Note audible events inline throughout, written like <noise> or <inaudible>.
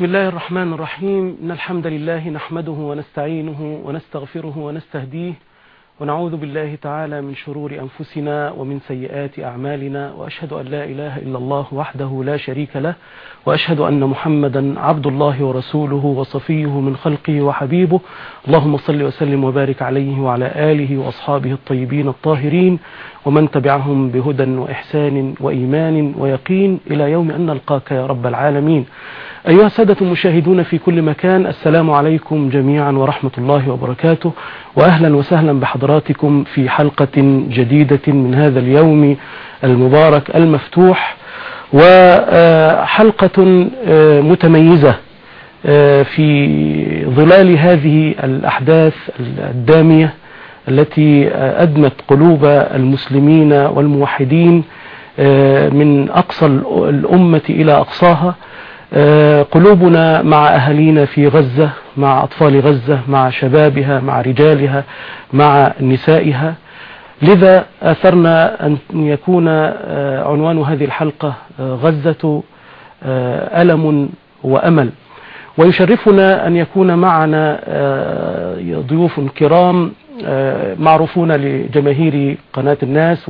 بسم الله الرحمن الرحيم. إن الحمد لله نحمده ونستعينه ونستغفره ونستهديه. ونعوذ بالله تعالى من شرور أنفسنا ومن سيئات أعمالنا وأشهد أن لا إله إلا الله وحده لا شريك له وأشهد أن محمدا عبد الله ورسوله وصفيه من خلقه وحبيبه. اللهم صل وسلم وبارك عليه وعلى آله وأصحابه الطيبين الطاهرين ومن تبعهم بهدى وإحسان وإيمان ويقين إلى يوم أن نلقاك يا رب العالمين. أيها السادة المشاهدون في كل مكان السلام عليكم جميعا ورحمة الله وبركاته وأهلا وسهلا بحضراتكم. في حلقة جديدة من هذا اليوم المبارك المفتوح وحلقة متميزة في ظلال هذه الأحداث الدامية التي أدمت قلوب المسلمين والموحدين من أقصى الأمة إلى أقصاها. قلوبنا مع أهالينا في غزة مع أطفال غزة مع شبابها مع رجالها مع نسائها. لذا أثرنا أن يكون عنوان هذه الحلقة غزة ألم وأمل. ويشرفنا أن يكون معنا ضيوف كرام معروفون لجماهير قناة الناس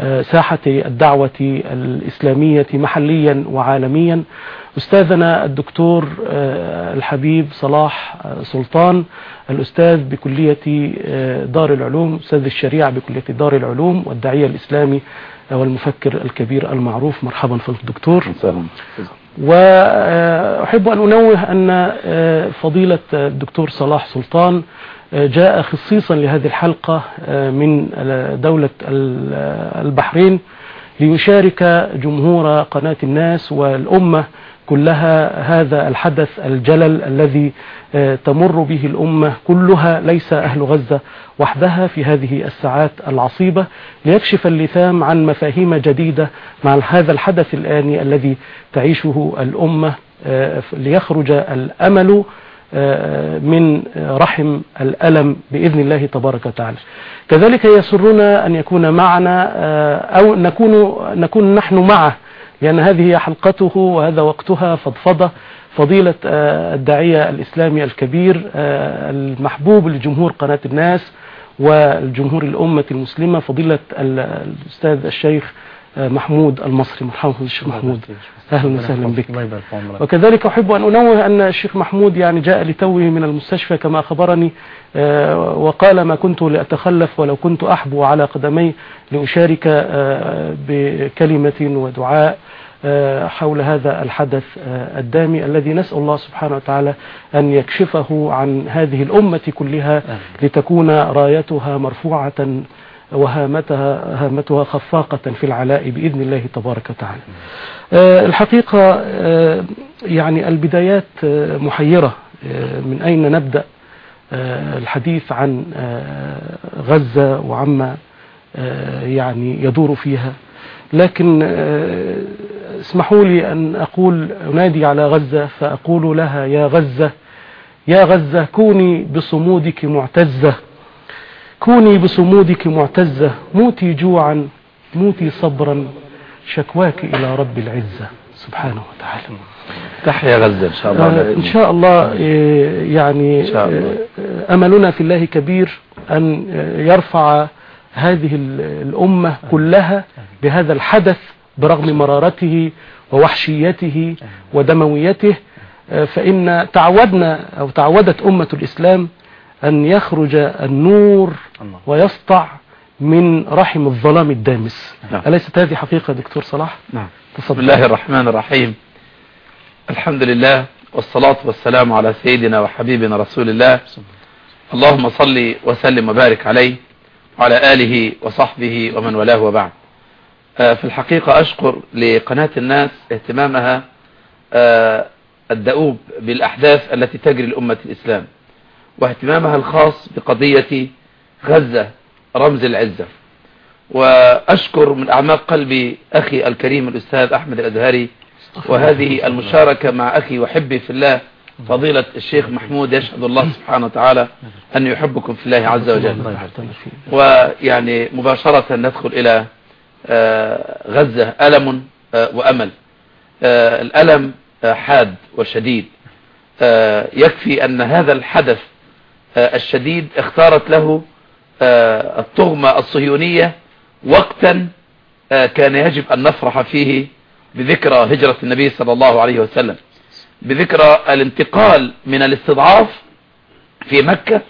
وساحة الدعوة الإسلامية محليا وعالميا. أستاذنا الدكتور الحبيب صلاح سلطان الأستاذ بكلية دار العلوم أستاذ الشريعة بكلية دار العلوم والداعية الإسلامي والمفكر الكبير المعروف. مرحبا في الدكتور وأحب أن أنوه أن فضيلة الدكتور صلاح سلطان جاء خصيصا لهذه الحلقة من دولة البحرين ليشارك جمهور قناة الناس والأمة كلها هذا الحدث الجلل الذي تمر به الأمة كلها ليس أهل غزة وحدها في هذه الساعات العصيبة. ليكشف اللثام عن مفاهيم جديدة مع هذا الحدث الآني الذي تعيشه الأمة ليخرج الأمل من رحم الألم بإذن الله تبارك وتعالى. كذلك يسرنا أن يكون معنا أو نكون, نكون نحن معه لأن هذه حلقته وهذا وقتها فضفضة فضيلة الداعية الإسلامي الكبير المحبوب لجمهور قناة الناس والجمهور الأمة المسلمة فضيلة الأستاذ الشيخ محمود المصري. مرحبا الشيخ محمود. أهلا وسهلا بك. وكذلك أحب أن أنوه أن الشيخ محمود يعني جاء لتوه من المستشفى كما أخبرني وقال ما كنت لأتخلف ولو كنت أحبو على قدمي لأشارك بكلمة ودعاء حول هذا الحدث الدامي الذي نسأل الله سبحانه وتعالى أن يكشفه عن هذه الأمة كلها لتكون رايتها مرفوعة وهامتها هامتها خفاقة في العلاء بإذن الله تبارك وتعالى. الحقيقة يعني البدايات محيرة من أين نبدأ الحديث عن غزة وعما يعني يدور فيها. لكن اسمحوا لي أن أقول أنادي على غزة فأقول لها يا غزة يا غزة كوني بصمودك معتزة. كوني بصمودك معتزة موتي جوعا موتي صبرا شكواك إلى رب العزة. سبحانه وتعالى. تحيا غزة إن شاء الله. إن شاء الله يعني إن شاء الله. أملنا في الله كبير أن يرفع هذه الأمة كلها بهذا الحدث برغم مرارته ووحشيته ودمويته. فإن تعودنا أو تعودت أمة الإسلام أن يخرج النور ويسطع من رحم الظلام الدامس. نعم. أليست هذه حقيقة دكتور صلاح؟ نعم. بسم الله الرحمن الرحيم. الحمد لله والصلاة والسلام على سيدنا وحبيبنا رسول الله. اللهم صل وسلم وبارك عليه وعلى آله وصحبه ومن والاه وبعد. في الحقيقة أشكر لقناة الناس اهتمامها الدؤوب بالأحداث التي تجري لأمة الإسلام. واهتمامها الخاص بقضية غزة رمز العزة. وأشكر من أعماق قلبي أخي الكريم الأستاذ أحمد الأزهري وهذه المشاركة مع أخي وحبي في الله فضيلة الشيخ محمود يشهد الله سبحانه وتعالى أن يحبكم في الله عز وجل. ويعني مباشرة ندخل إلى غزة ألم وأمل. الألم حاد وشديد. يكفي أن هذا الحدث الشديد اختارت له الطغمة الصهيونية وقتا كان يجب أن نفرح فيه بذكرى هجرة النبي صلى الله عليه وسلم بذكرى الانتقال من الاستضعاف في مكة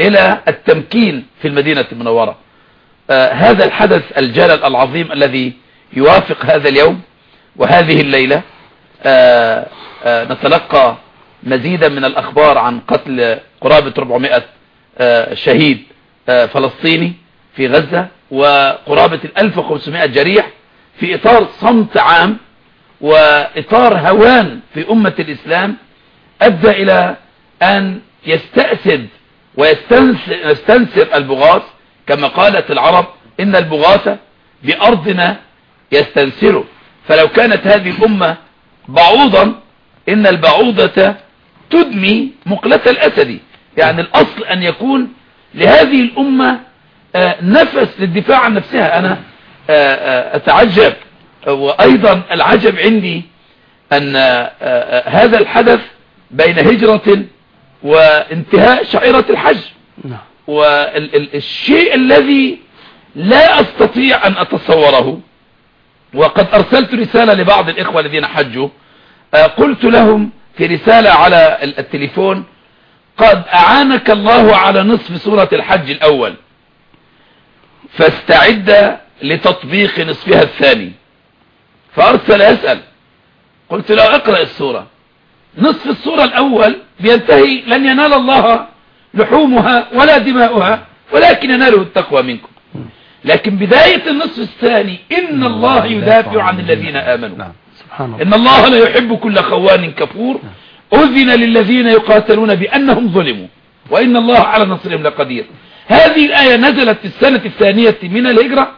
إلى التمكين في المدينة المنورة. آه هذا الحدث الجلل العظيم الذي يوافق هذا اليوم وهذه الليلة آه آه نتلقى مزيدا من الأخبار عن قتل قرابة 400 آه شهيد آه فلسطيني في غزة وقرابة 1500 جريح في إطار صمت عام وإطار هوان في أمة الإسلام أدى إلى أن يستأسد ويستنسر البغاث. كما قالت العرب إن البغاث بأرضنا يستنسره. فلو كانت هذه الأمة بعوضا إن البعوضة تدمي مقلة الأسد. يعني الأصل أن يكون لهذه الأمة نفس للدفاع عن نفسها. أنا أتعجب وأيضا العجب عندي أن هذا الحدث بين هجرة وانتهاء شعيرة الحج. والشيء الذي لا أستطيع أن أتصوره. وقد أرسلت رسالة لبعض الإخوة الذين حجوا قلت لهم في رسالة على التليفون قد أعانك الله على نصف سورة الحج الأول. فاستعد لتطبيق نصفها الثاني. فأرسل يسأل قلت له اقرأ السورة. نصف السورة الأول بينتهي لن ينال الله لحومها ولا دماؤها ولكن يناله التقوى منكم. لكن بداية النصف الثاني إن الله يدافع عن الذين آمنوا. إن الله لا يحب كل خوان كفور. أذن للذين يقاتلون بأنهم ظلموا. وإن الله على نصرهم لقدير. هذه الآية نزلت في السنة الثانية من الهجرة.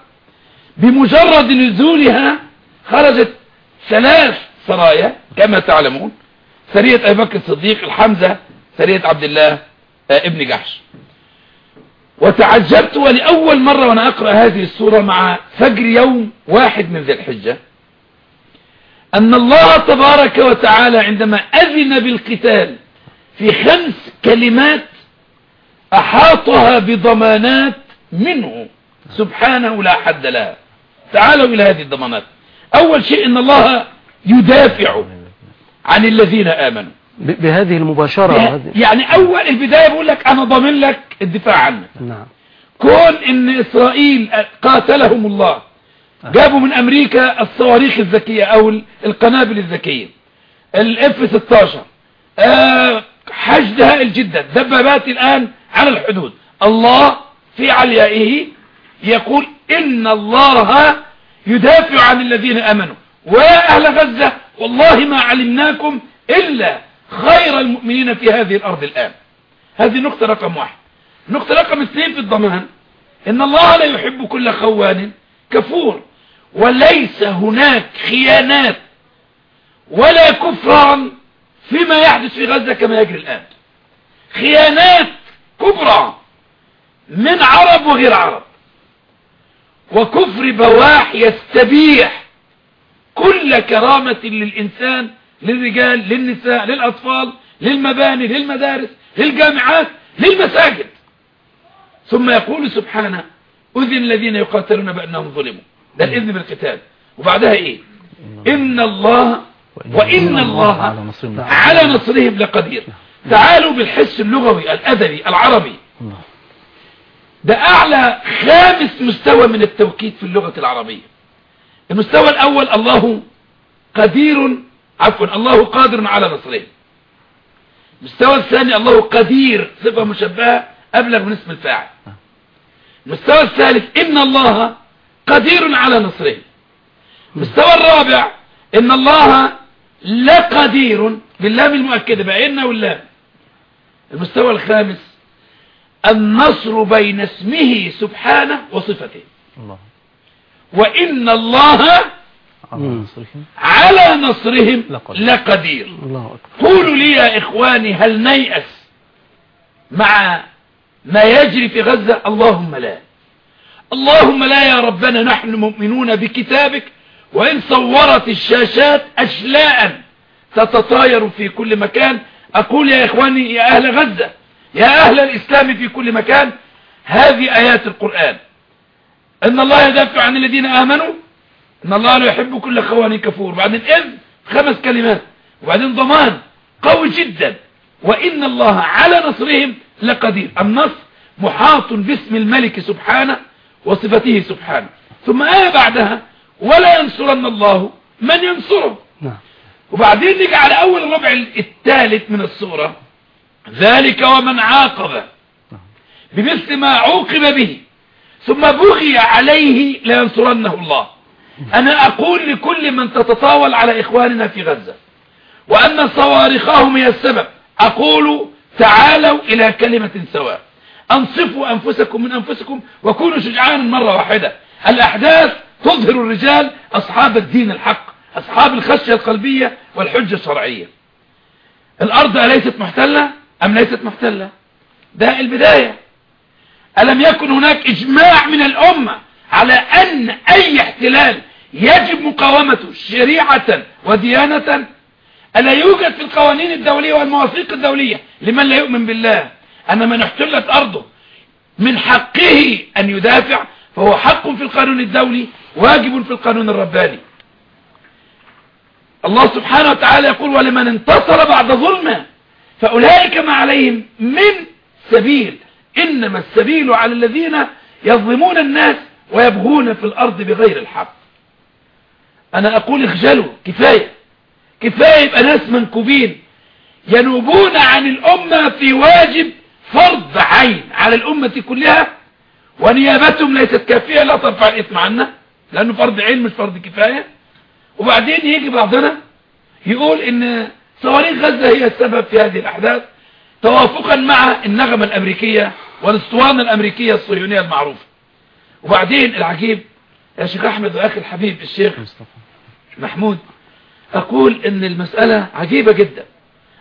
بمجرد نزولها خرجت ثلاث سرايا كما تعلمون. سرية أبي بكر الصديق الحمزة سرية عبد الله ابن جحش. وتعجبت ولأول مرة وأنا أقرأ هذه السورة مع فجر يوم واحد من ذي الحجة. أن الله تبارك وتعالى عندما أذن بالقتال في خمس كلمات أحاطها بضمانات منه. سبحانه لا حد لها تعالوا إلى هذه الضمانات. أول شيء إن الله يدافع عن الذين آمنوا. بهذه المباشرة يعني أول البداية بقول لك أنا ضامن لك الدفاع عنك. نعم. كون إن إسرائيل قاتلهم الله. جابوا من أمريكا الصواريخ الذكية أو القنابل الذكية. الاف 16 آه حشد هائل جدا دبابات الآن على الحدود. الله في عليائه يقول إن الله يدافع عن الذين أمنوا. ويا أهل غزة والله ما علمناكم إلا خير المؤمنين في هذه الأرض الآن. هذه نقطة رقم واحد. نقطة رقم اثنين في الضمان. إن الله لا يحب كل خوان كفور. وليس هناك خيانات ولا كفران فيما يحدث في غزة كما يجري الآن. خيانات كبرى من عرب وغير عرب. وكفر بواح يستبيح كل كرامة للإنسان للرجال للنساء للأطفال للمباني للمدارس للجامعات للمساجد. ثم يقول سبحانه أذن الذين يقاتلون بأنهم ظلموا. ده الإذن بالقتال. وبعدها إيه؟ إن الله وإن الله على نصرهم لقدير. تعالوا بالحس اللغوي الأدبي العربي. ده أعلى خامس مستوى من التوكيد في اللغة العربية. المستوى الأول الله قدير عفوا الله قادر على نصرهم. المستوى الثاني الله قدير صفة مشبهة أبلغ من اسم الفاعل. المستوى الثالث إن الله قدير على نصرهم المستوى الرابع إن الله لقدير باللام المؤكدة إن واللام. المستوى الخامس النصر بين اسمه سبحانه وصفته. الله. وإن الله على نصرهم. لقدير. لقدير. الله قولوا لي يا إخواني هل نيأس مع ما يجري في غزة؟ اللهم لا. اللهم لا يا ربنا نحن مؤمنون بكتابك وإن صورت الشاشات أشلاء تتطاير في كل مكان. أقول يا إخواني يا أهل غزة يا أهل الإسلام في كل مكان هذه آيات القرآن. إن الله يدافع عن الذين آمنوا إن الله لا يحب كل خوان كفور. بعدين إذ خمس كلمات وبعدين ضمان قوي جدا. وإن الله على نصرهم لقدير. النصر محاط باسم الملك سبحانه وصفته سبحانه. ثم آية بعدها ولا ينصرن الله من ينصره. نعم. وبعدين نيجي على أول الربع الثالث من السورة. ذلك ومن عاقب بمثل ما عوقب به. ثم بغي عليه لينصرنه الله. أنا أقول لكل من تتطاول على إخواننا في غزة وأن صواريخهم هي السبب. أقول تعالوا إلى كلمة سواء. أنصفوا أنفسكم من أنفسكم وكونوا شجعانا مرة واحدة. الأحداث تظهر الرجال أصحاب الدين الحق أصحاب الخشية القلبية والحجة الشرعية. الأرض أليست محتلة أم ليست محتلة؟ ده البداية. ألم يكن هناك إجماع من الأمة على أن أي احتلال يجب مقاومته شريعة وديانة؟ ألا يوجد في القوانين الدولية والمواثيق الدولية لمن لا يؤمن بالله؟ أن من احتلت أرضه من حقه أن يدافع فهو حق في القانون الدولي واجب في القانون الرباني. الله سبحانه وتعالى يقول ولمن انتصر بعد ظلمه فأولئك ما عليهم من سبيل إنما السبيل على الذين يظلمون الناس ويبغون في الأرض بغير الحق. أنا أقول اخجلوا كفاية كفاية يبقى ناس منكوبين ينوبون عن الأمة في واجب فرض عين على الأمة كلها ونيابتهم ليست كافية لا ترفع الإثم عنا لأنه فرض عين مش فرض كفاية. وبعدين يجي بعضنا يقول إن صواريخ غزة هي السبب في هذه الأحداث توافقا مع النغمة الأمريكية والأسطوانة الأمريكية الصهيونية المعروفة. وبعدين العجيب يا شيخ أحمد وأخي الحبيب الشيخ محمود أقول إن المسألة عجيبة جدا.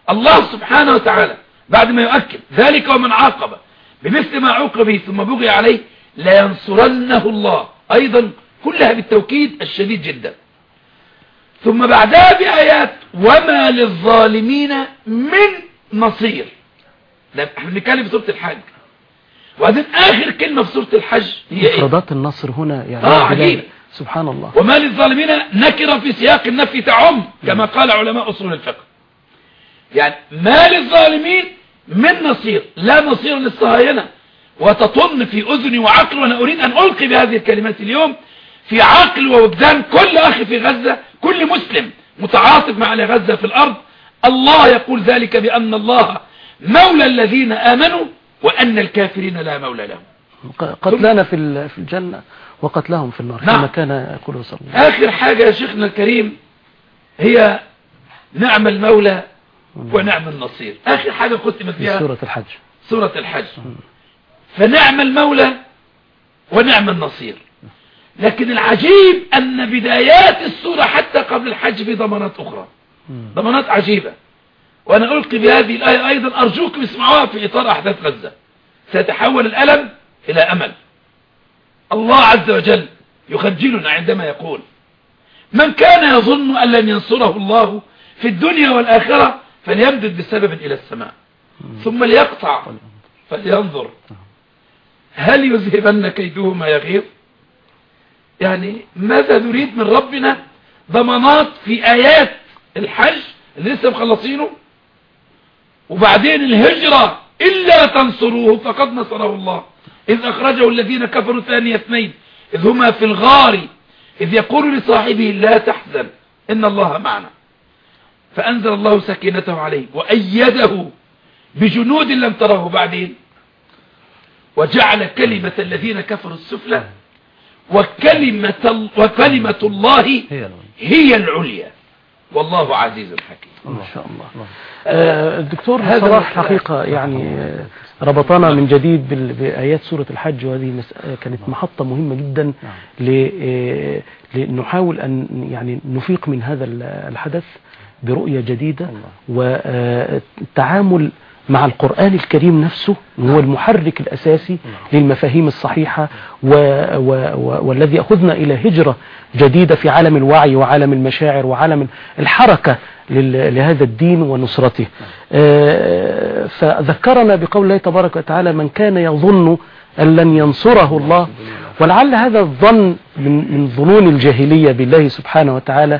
الله سبحانه وتعالى بعد ما يؤكد ذلك ومن عاقب بمثل ما عوقب ثم بغي عليه لينصرنه الله. أيضا كلها بالتوكيد الشديد جدا. ثم بعدها بآيات وما للظالمين من نصير. ده إحنا بنتكلم في سورة الحج. وبعدين آخر كلمة في سورة الحج هي إيه؟ مفردات النصر هنا يعني آه عجيب. سبحان الله. وما للظالمين نكرة في سياق النفي تعم كما قال علماء أصول الفقه. يعني ما للظالمين من نصير لا نصير للصهاينة. وتطن في أذني وعقل وأنا أريد أن ألقي بهذه الكلمات اليوم في عقل ووجدان كل أخ في غزة كل مسلم متعاطف مع غزة في الأرض. الله يقول ذلك بأن الله مولى الذين آمنوا وأن الكافرين لا مولى لهم. قتلانا في في الجنة وقتلهم في النار نعم. كما كان يقول صلى الله عليه آخر حاجة يا شيخنا الكريم هي نعم المولى ونعم النصير آخر حاجة ختمت فيها سورة الحج. سورة الحج. فنعم المولى ونعم النصير لكن العجيب أن بدايات السورة حتى قبل الحج في ضمانات أخرى. ضمانات عجيبة. وأنا ألقي بهذه الآية أيضا أرجوكم اسمعوها في إطار أحداث غزة. سيتحول الألم إلى أمل. الله عز وجل يخجلنا عندما يقول من كان يظن أن لن ينصره الله في الدنيا والآخرة فليمدد بسبب إلى السماء. ثم ليقطع. فلينظر. هل يذهبن كيده ما يغيظ؟ يعني ماذا نريد من ربنا؟ ضمانات في آيات الحج اللي لسه مخلصينه؟ وبعدين الهجرة إلا تنصروه فقد نصره الله. إذ أخرجه الذين كفروا ثاني اثنين. إذ هما في الغار. إذ يقول لصاحبه لا تحزن. إن الله معنا. فأنزل الله سكينته عليه وأيده بجنود لم تره بعدين وجعل كلمة الذين كفروا السفلى وكلمة, ال- وكلمة الله هي العليا. هي العليا. والله عزيز حكيم ما شاء الله. آه، الدكتور هذا صلاح هو حقيقة يعني آه، ربطنا من جديد بآيات سورة الحج وهذه آه، كانت محطة مهمة جدا ل- آه، لنحاول أن يعني نفيق من هذا ال- الحدث. برؤية جديدة والتعامل مع القرآن الكريم نفسه هو المحرك الأساسي للمفاهيم الصحيحة و و و والذي أخذنا إلى هجرة جديدة في عالم الوعي وعالم المشاعر وعالم الحركة لل- لهذا الدين ونصرته. آه، فذكرنا بقول الله تبارك وتعالى من كان يظن أن لن ينصره الله. ولعل هذا الظن من من ظنون الجاهلية بالله سبحانه وتعالى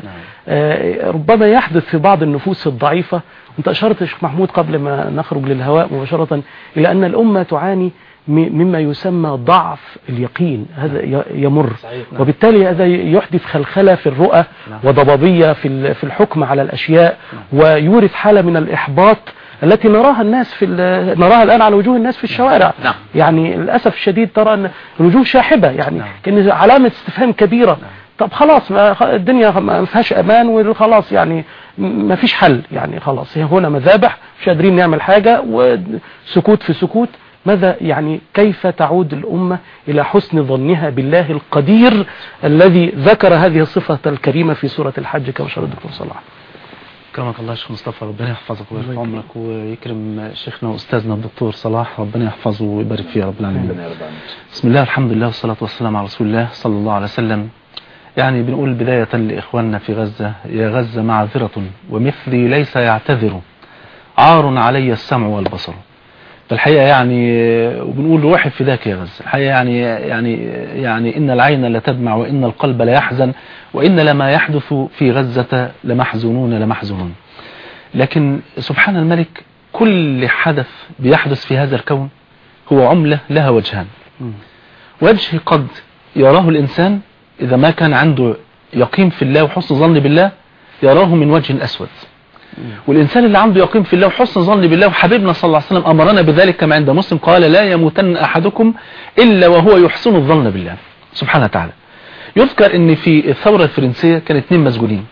ربما يحدث في بعض النفوس الضعيفة. انت أشرت يا شيخ محمود قبل ما نخرج للهواء مباشرة إلى أن الأمة تعاني مما يسمى ضعف اليقين. هذا ي- يمر. نعم. وبالتالي هذا يحدث خلخلة في الرؤى نعم. وضبابية في ال- في الحكم على الأشياء. ويورث حالة من الإحباط التي نراها الناس في نراها الآن على وجوه الناس في الشوارع. نعم. يعني للأسف الشديد ترى أن الوجوه شاحبة. يعني نعم. كأن علامة استفهام كبيرة. طب خلاص ما الدنيا ما فيهاش أمان وخلاص يعني ما فيش حل يعني خلاص. هنا مذابح مش قادرين نعمل حاجة وسكوت في سكوت. ماذا يعني كيف تعود الأمة إلى حسن ظنها بالله القدير الذي ذكر هذه الصفة الكريمة في سورة الحج كما شرح الدكتور صلاح؟ كرمك الله يا شيخ مصطفى ربنا يحفظك ويرفع عمرك ويكرم شيخنا وأستاذنا الدكتور صلاح ربنا يحفظه ويبارك فيه يا رب العالمين. بسم الله الحمد لله والصلاة والسلام على رسول الله صلى الله عليه وسلم. يعني بنقول بداية لإخواننا في غزة يا غزة معذرة ومثلي ليس يعتذر عار علي السمع والبصر. فالحقيقة يعني وبنقول روحي فداك يا غزة. الحقيقة يعني يعني يعني إن العين لا تدمع وإن القلب لا يحزن وإن لما يحدث في غزة لمحزونون لمحزونون. لكن سبحان الملك كل حدث بيحدث في هذا الكون هو عملة لها وجهان. وجه قد يراه الإنسان إذا ما كان عنده يقين في الله وحسن ظن بالله يراه من وجه أسود. والإنسان اللي عنده يقين في الله وحسن ظن بالله وحبيبنا صلى الله عليه وسلم أمرنا بذلك كما عند مسلم قال لا يموتن أحدكم إلا وهو يحسن الظن بالله. سبحانه وتعالى. يذكر إن في الثورة الفرنسية كان اتنين مسجونين.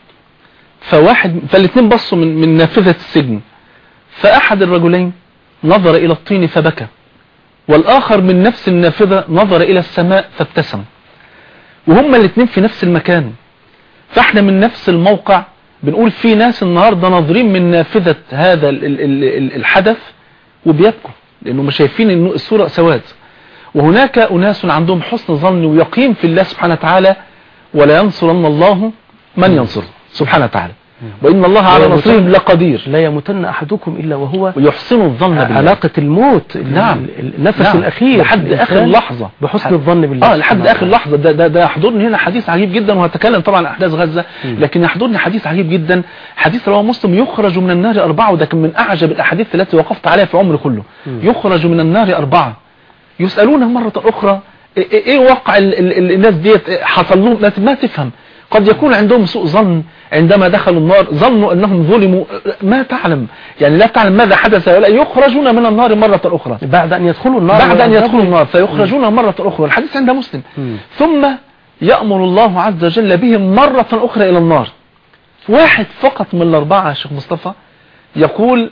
فواحد فالاتنين بصوا من, من نافذة السجن. فأحد الرجلين نظر إلى الطين فبكى والآخر من نفس النافذة نظر إلى السماء فابتسم. وهما الاتنين في نفس المكان. فاحنا من نفس الموقع بنقول في ناس النهاردة ناظرين من نافذة هذا ال ال ال الحدث وبيبكوا لأنهم شايفين إن الصورة سواد. وهناك أناس عندهم حسن ظن ويقين في الله سبحانه وتعالى ولا ينصرن الله من ينصره. سبحانه وتعالى. وإن الله على نصرهم لقدير. لا يموتن أحدكم إلا وهو ويحسن الظن بالله. علاقة الموت نعم. ال- النفس نعم. الأخير. لحد آخر لحظة بحسن الظن بالله آه لحد آخر لحظه ده ده ده يحضرني هنا حديث عجيب جدا وهتكلم طبعا عن أحداث غزة لكن يحضرني حديث عجيب جدا. حديث رواه مسلم يخرج من النار أربعة وده كان من أعجب الأحاديث التي وقفت عليها في عمري كله. يخرج من النار أربعة. يسألونه مرة أخرى إيه إيه واقع ال ال الناس ديت؟ إيه حصل لهم؟ ناس ما تفهم. قد يكون عندهم سوء ظن عندما دخلوا النار ظنوا أنهم ظلموا. ما تعلم؟ يعني لا تعلم ماذا حدث ولا يخرجون من النار مرة أخرى. بعد أن يدخلوا النار بعد أن. يدخلوا النار فيخرجون مرة أخرى. الحديث عند مسلم. ثم يأمر الله عز وجل بهم مرة أخرى إلى النار. واحد فقط من الأربعة يا شيخ مصطفى يقول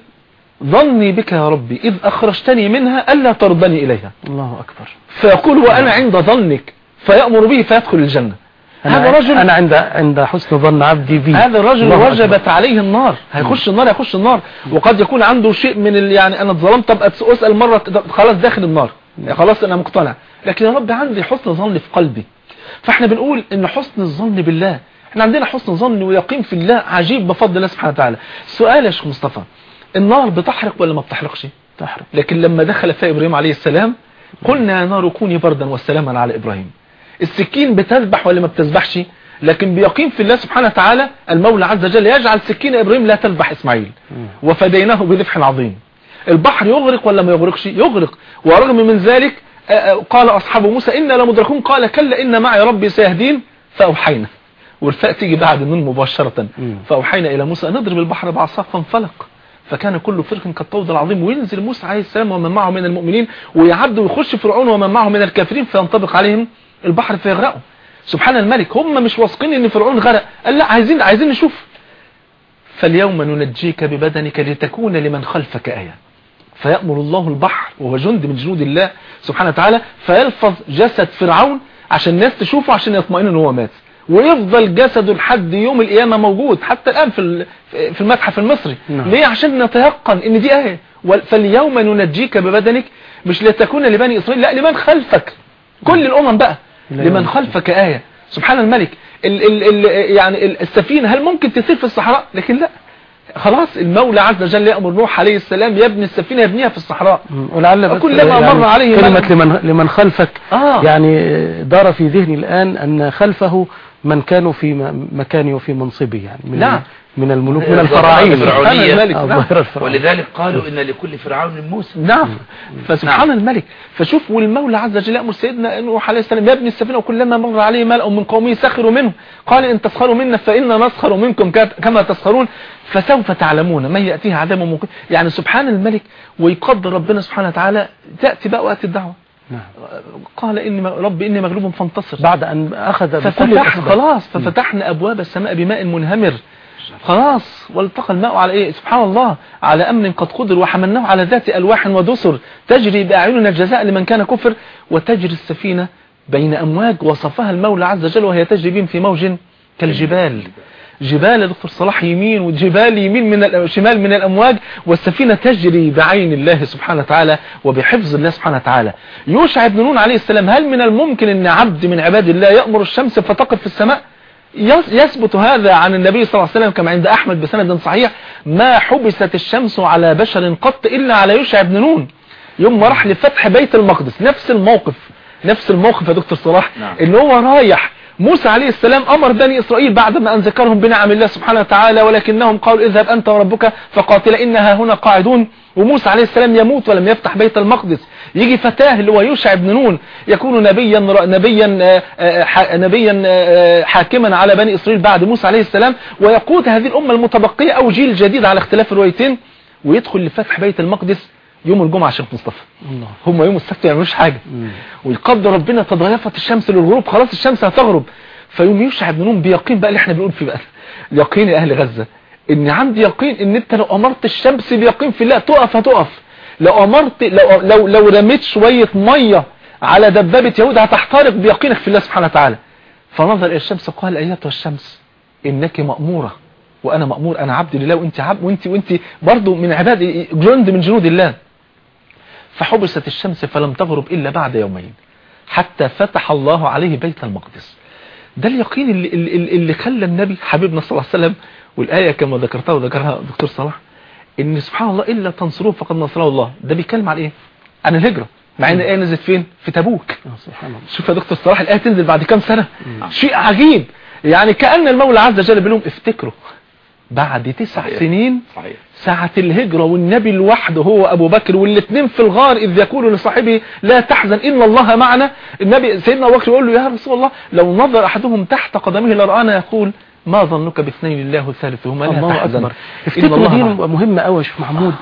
ظني بك يا ربي إذ أخرجتني منها ألا تردني إليها. الله أكبر. فيقول وأنا عند ظنك. فيأمر به فيدخل الجنة. هذا رجل أنا عند عند حسن ظن عبدي بي هذا الرجل وجبت أكبر. عليه النار. هيخش النار هيخش النار. وقد يكون عنده شيء من. يعني أنا اتظلمت طب مرة طب خلاص داخل النار. يعني خلاص أنا مقتنع. لكن يا رب عندي حسن ظن في قلبي. فإحنا بنقول إن حسن الظن بالله. إحنا عندنا حسن ظن ويقين في الله عجيب بفضل الله سبحانه وتعالى. سؤال يا شيخ مصطفى النار بتحرق ولا ما بتحرقش؟ تحرق. لكن لما دخل فيها إبراهيم عليه السلام قلنا يا نار كوني بردا وسلاما على إبراهيم. السكين بتذبح ولا ما بتذبحش؟ لكن بيقين في الله سبحانه وتعالى المولى عز وجل يجعل سكين إبراهيم لا تذبح إسماعيل. وفديناه بذبح عظيم. البحر يغرق ولا ما يغرقش؟ يغرق. ورغم من ذلك آه، آه، قال أصحاب موسى إنا لمدركون. قال كلا إن معي ربي سيهدين فأوحينا. والفاء تيجي بعد النون مباشرة. فأوحينا إلى موسى أن نضرب البحر بعصا فانفلق. فكان كل فرق كالطود العظيم. وينزل موسى عليه السلام ومن معه من المؤمنين ويعبد ويخش فرعون ومن معه من الكافرين فينطبق عليهم البحر فيغرقوا. سبحان الملك هم مش واثقين إن فرعون غرق. قال لا عايزين عايزين نشوف. فاليوم ننجيك ببدنك لتكون لمن خلفك آية. فيأمر الله البحر وهو جند من جنود الله سبحانه وتعالى فيلفظ جسد فرعون عشان الناس تشوفه عشان يطمئنوا إن هو مات. ويفضل جسده لحد يوم القيامة موجود حتى الآن في في المتحف المصري. نعم. ليه؟ عشان نتيقن إن دي آية. فاليوم ننجيك ببدنك مش لتكون لبني إسرائيل لا لمن خلفك. كل الأمم بقى. لمن. خلفك آية سبحان الملك ال ال ال يعني ال- السفينة هل ممكن تسير في الصحراء لكن لا خلاص المولى عز وجل يأمر نوح عليه السلام يبني السفينة يبنيها في الصحراء. ولعل بس وكلما مر عليه كلمة. لمن, لمن خلفك آه. يعني دار في ذهني الآن أن خلفه من كانوا في م- مكانه وفي منصبه يعني من, نعم. من الملوك من هي الفراعين الفرعونية. الملك. نعم. ولذلك قالوا إن لكل فرعون موسى. نعم. فسبحان الملك. فشوف والمولى عز وجل يأمر سيدنا نوح عليه السلام يبني السفينة وكلما مر عليه ملأ من قومه سخروا منه. قال إن تسخروا منا فإنا نسخر منكم كما تسخرون. فسوف تعلمون من يأتيه عذاب ممكن يعني سبحان الملك ويقدر ربنا سبحانه وتعالى تأتي بقى وقت الدعوة. نعم. قال إني رب إني مغلوب فانتصر. بعد أن أخذ بكل ففتحنا خلاص ففتحنا أبواب السماء بماء منهمر. خلاص والتقى الماء على إيه؟ سبحان الله على أمر قد قدر وحملناه على ذات ألواح ودسر. تجري بأعيننا الجزاء لمن كان كفر وتجري السفينة بين أمواج وصفها المولى عز وجل وهي تجري بهم في موج كالجبال. جبال يا دكتور صلاح يمين وجبال يمين من شمال من الأمواج والسفينة تجري بعين الله سبحانه وتعالى وبحفظ الله سبحانه وتعالى. يوشع بن نون عليه السلام هل من الممكن أن عبد من عباد الله يأمر الشمس فتقف في السماء؟ يثبت هذا عن النبي صلى الله عليه وسلم كما عند أحمد بسند صحيح ما حبست الشمس على بشر قط إلا على يوشع بن نون. يوم ما راح لفتح بيت المقدس. نفس الموقف. نفس الموقف يا دكتور صلاح. نعم. إن هو رايح. موسى عليه السلام أمر بني إسرائيل بعد ما ان ذكرهم بنعم الله سبحانه وتعالى ولكنهم قالوا اذهب أنت وربك فقاتل إنها هنا قاعدون. وموسى عليه السلام يموت ولم يفتح بيت المقدس. يجي فتاة اللي هو يوشع بن نون يكون نبيا نبيا آه، آه، نبيا آه، حاكما على بني إسرائيل بعد موسى عليه السلام. ويقود هذه الأمة المتبقية أو جيل جديد على اختلاف الروايتين ويدخل لفتح بيت المقدس يوم الجمعة شيخ مصطفى. الله. هم يوم السبت ما يعملوش حاجة. ويقدر ربنا تضايفت الشمس للغروب خلاص الشمس هتغرب. فيوم يوشع بن نون بيقين بقى اللي إحنا بنقول فيه بقى. يقين أهل غزة. ان عندي يقين إن أنت لو أمرت الشمس بيقين في الله تقف هتقف. لو أمرت لو لو لو رميت شوية مية على دبابة يهود هتحترق بيقينك في الله سبحانه وتعالى. فنظر إلى الشمس قال ايتها الشمس إنك مأمورة وأنا مأمور أنا عبد لله وأنت عبد وأنت وأنت برضه من عباد جند من جنود الله. فحبست الشمس فلم تغرب إلا بعد يومين حتى فتح الله عليه بيت المقدس. ده اليقين اللي, اللي, اللي خلى النبي حبيبنا صلى الله عليه وسلم والآية كما ذكرتها وذكرها الدكتور صلاح إن سبحان الله إلا تنصروه فقد نصره الله. ده بيتكلم عن إيه؟ عن الهجرة. مع إن الآية نزلت فين؟ في تبوك. آه، سبحان الله. شوف يا دكتور صلاح الآية تنزل بعد كام سنة؟ شيء عجيب. يعني كأن المولى عز وجل بيقول لهم افتكروا. بعد تسع صحيح. سنين صحيح. ساعة الهجرة والنبي لوحده هو أبو بكر والاثنين في الغار إذ يقول لصاحبه لا تحزن إن الله معنا. النبي سيدنا أبو بكر يقول له يا رسول الله لو نظر أحدهم تحت قدمه لرآنا يقول ما ظنك باثنين الله ثالثهما لا الله أكبر. افتكروا الله دي. مهمة قوي يا شيخ محمود.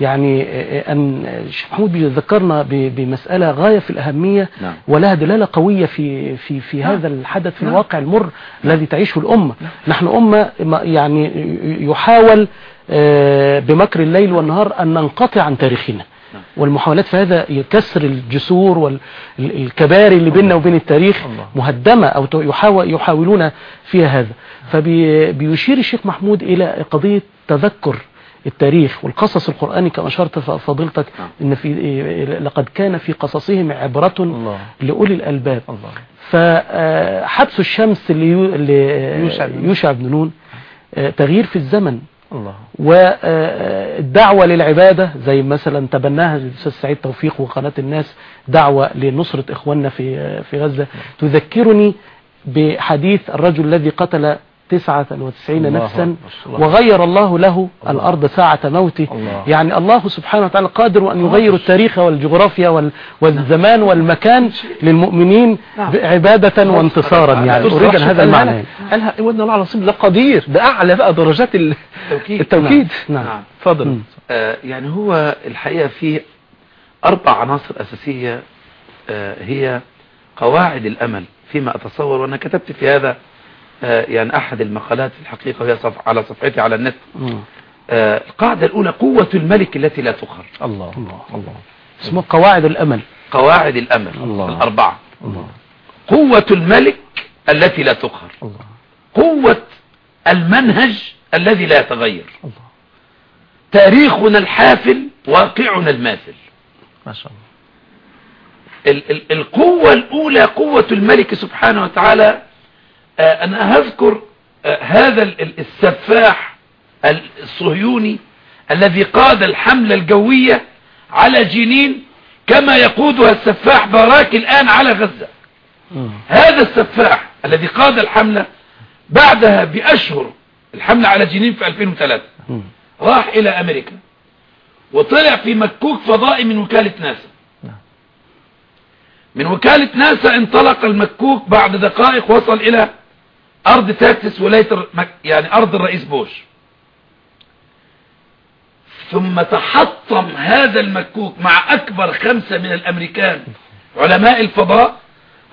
يعني آه، أن الشيخ محمود بيذكرنا ب- بمسألة غاية في الأهمية نعم. ولها دلالة قوية في في في نعم. هذا الحدث في نعم. الواقع المر الذي تعيشه الأمة. نحن أمة يعني يحاول آه، بمكر الليل والنهار أن ننقطع عن تاريخنا. والمحاولات في هذا يكسر الجسور والكباري اللي بيننا وبين التاريخ. مهدمة أو يحاولون فيها هذا. فبيشير الشيخ محمود إلى قضية تذكر التاريخ والقصص القرآني كما أشرت فضيلتك نعم. إن في لقد كان في قصصهم عبرة الله. لأولي الألباب. الله. فحبس الشمس ليو- يوشع بن ل- نون. يوشع بن نون آه، تغيير في الزمن. والدعوة للعبادة زي مثلا تبناها الأستاذ سعيد توفيق وقناة الناس دعوة لنصرة إخواننا في غزة. تذكرني بحديث الرجل الذي قتل 99 الله نفسا. الله. وغير الله له الأرض ساعة موته الله. يعني الله سبحانه وتعالى قادر أن يغير التاريخ والجغرافيا وال- والزمان والمكان للمؤمنين نعم. عبادة وانتصارا يعني دكتور أريد هذا المعنى قالها ودنا الله العظيم ده قدير ده أعلى بقى درجات ال- التوكيد التوكيد نعم. نعم مم. آه، يعني هو الحقيقة في أربع عناصر أساسية آه، هي قواعد الأمل فيما أتصور وأنا كتبت في هذا يعني أحد المقالات في الحقيقة وهي صف على صفحتي على النت. آه، القاعدة الأولى قوة الملك التي لا تقهر. الله. الله. الله. اسمه قواعد الأمل. قواعد الأمل الله. الأربعة. الله. قوة الملك التي لا تقهر. الله. قوة المنهج الذي لا يتغير. الله. تاريخنا الحافل واقعنا الماثل. ما شاء الله. ال ال القوة الأولى قوة الملك سبحانه وتعالى آه أنا هذكر آه هذا ال السفاح الصهيوني الذي قاد الحملة الجوية على جنين كما يقودها السفاح باراك الآن على غزة. هذا السفاح الذي قاد الحملة بعدها بأشهر الحملة على جنين في 2003 راح إلى أمريكا وطلع في مكوك فضائي من وكالة ناسا. من وكالة ناسا انطلق المكوك بعد دقائق وصل إلى أرض تكساس ولاية يعني أرض الرئيس بوش. ثم تحطم هذا المكوك مع أكبر خمسة من الأمريكان علماء الفضاء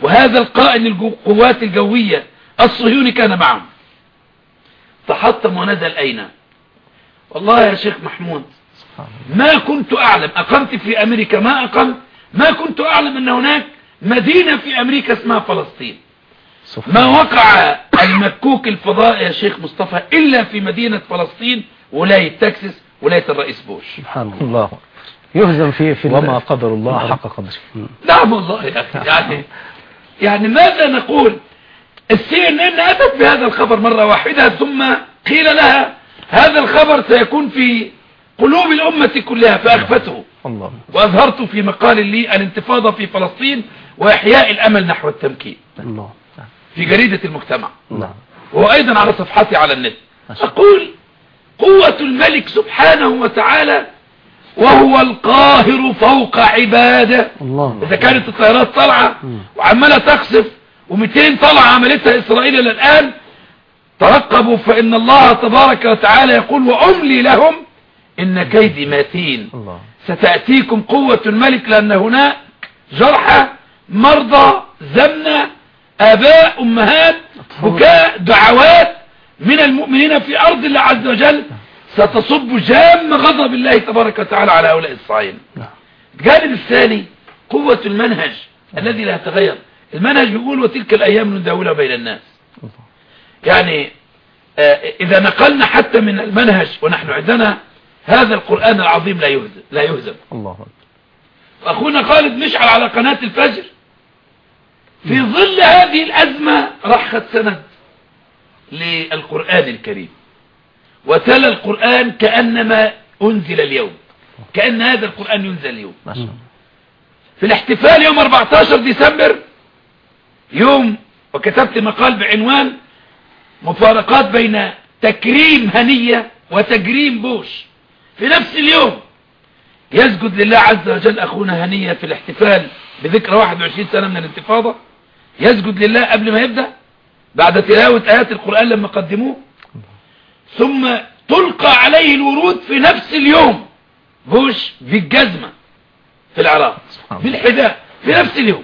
وهذا القائد القوات الجوية الصهيوني كان معهم. تحطم ونزل أين والله يا شيخ محمود ما كنت أعلم. أقمت في أمريكا ما أقمت ما كنت أعلم أن هناك مدينة في أمريكا اسمها فلسطين. ما وقع المكوك الفضاء يا شيخ مصطفى إلا في مدينة فلسطين ولاية تكساس ولاية الرئيس بوش. سبحان الله. يهزم في في وما قدر الله حق قدره. نعم. والله يا أخي يعني يعني ماذا نقول؟ السي ان ان أتت بهذا الخبر مرة واحدة ثم قيل لها هذا الخبر سيكون في قلوب الأمة كلها فأخفته. الله. وأظهرت في مقال لي الانتفاضة في فلسطين وإحياء الأمل نحو التمكين. الله. في جريدة المجتمع. نعم. وأيضا على صفحتي على النت. أقول قوة الملك سبحانه وتعالى وهو القاهر فوق عباده. الله. إذا كانت الطيارات طالعة وعمالة تقصف و200 طلعة عملتها إسرائيل إلى الآن ترقبوا فإن الله تبارك وتعالى يقول وأملي لهم إن كيدي ماتين. ستأتيكم قوة الملك لأن هناك جرحى مرضى زمنة آباء أمهات بكاء دعوات من المؤمنين في أرض الله عز وجل ستصب جام غضب الله تبارك وتعالى على هؤلاء الصائمين نعم. الجانب الثاني قوة المنهج الذي لا يتغير. المنهج بيقول وتلك الأيام نداولها بين الناس. يعني آه، إذا نقلنا حتى من المنهج ونحن عندنا هذا القرآن العظيم لا يهزم لا يهزم. الله أكبر. أخونا خالد مشعل على قناة الفجر. في ظل هذه الأزمة راح سند للقرآن الكريم. وتلا القرآن كأنما أنزل اليوم. كأن هذا القرآن ينزل اليوم. في الاحتفال يوم 14 ديسمبر يوم وكتبت مقال بعنوان مفارقات بين تكريم هنية وتجريم بوش. في نفس اليوم يسجد لله عز وجل أخونا هنية في الاحتفال بذكرى 21 سنة من الانتفاضة. يسجد لله قبل ما يبدأ؟ بعد تلاوة آيات القرآن لما قدموه؟ ثم تلقى عليه الورود في نفس اليوم. بوش بالجزمة في العراق الله. بالحذاء في نفس اليوم.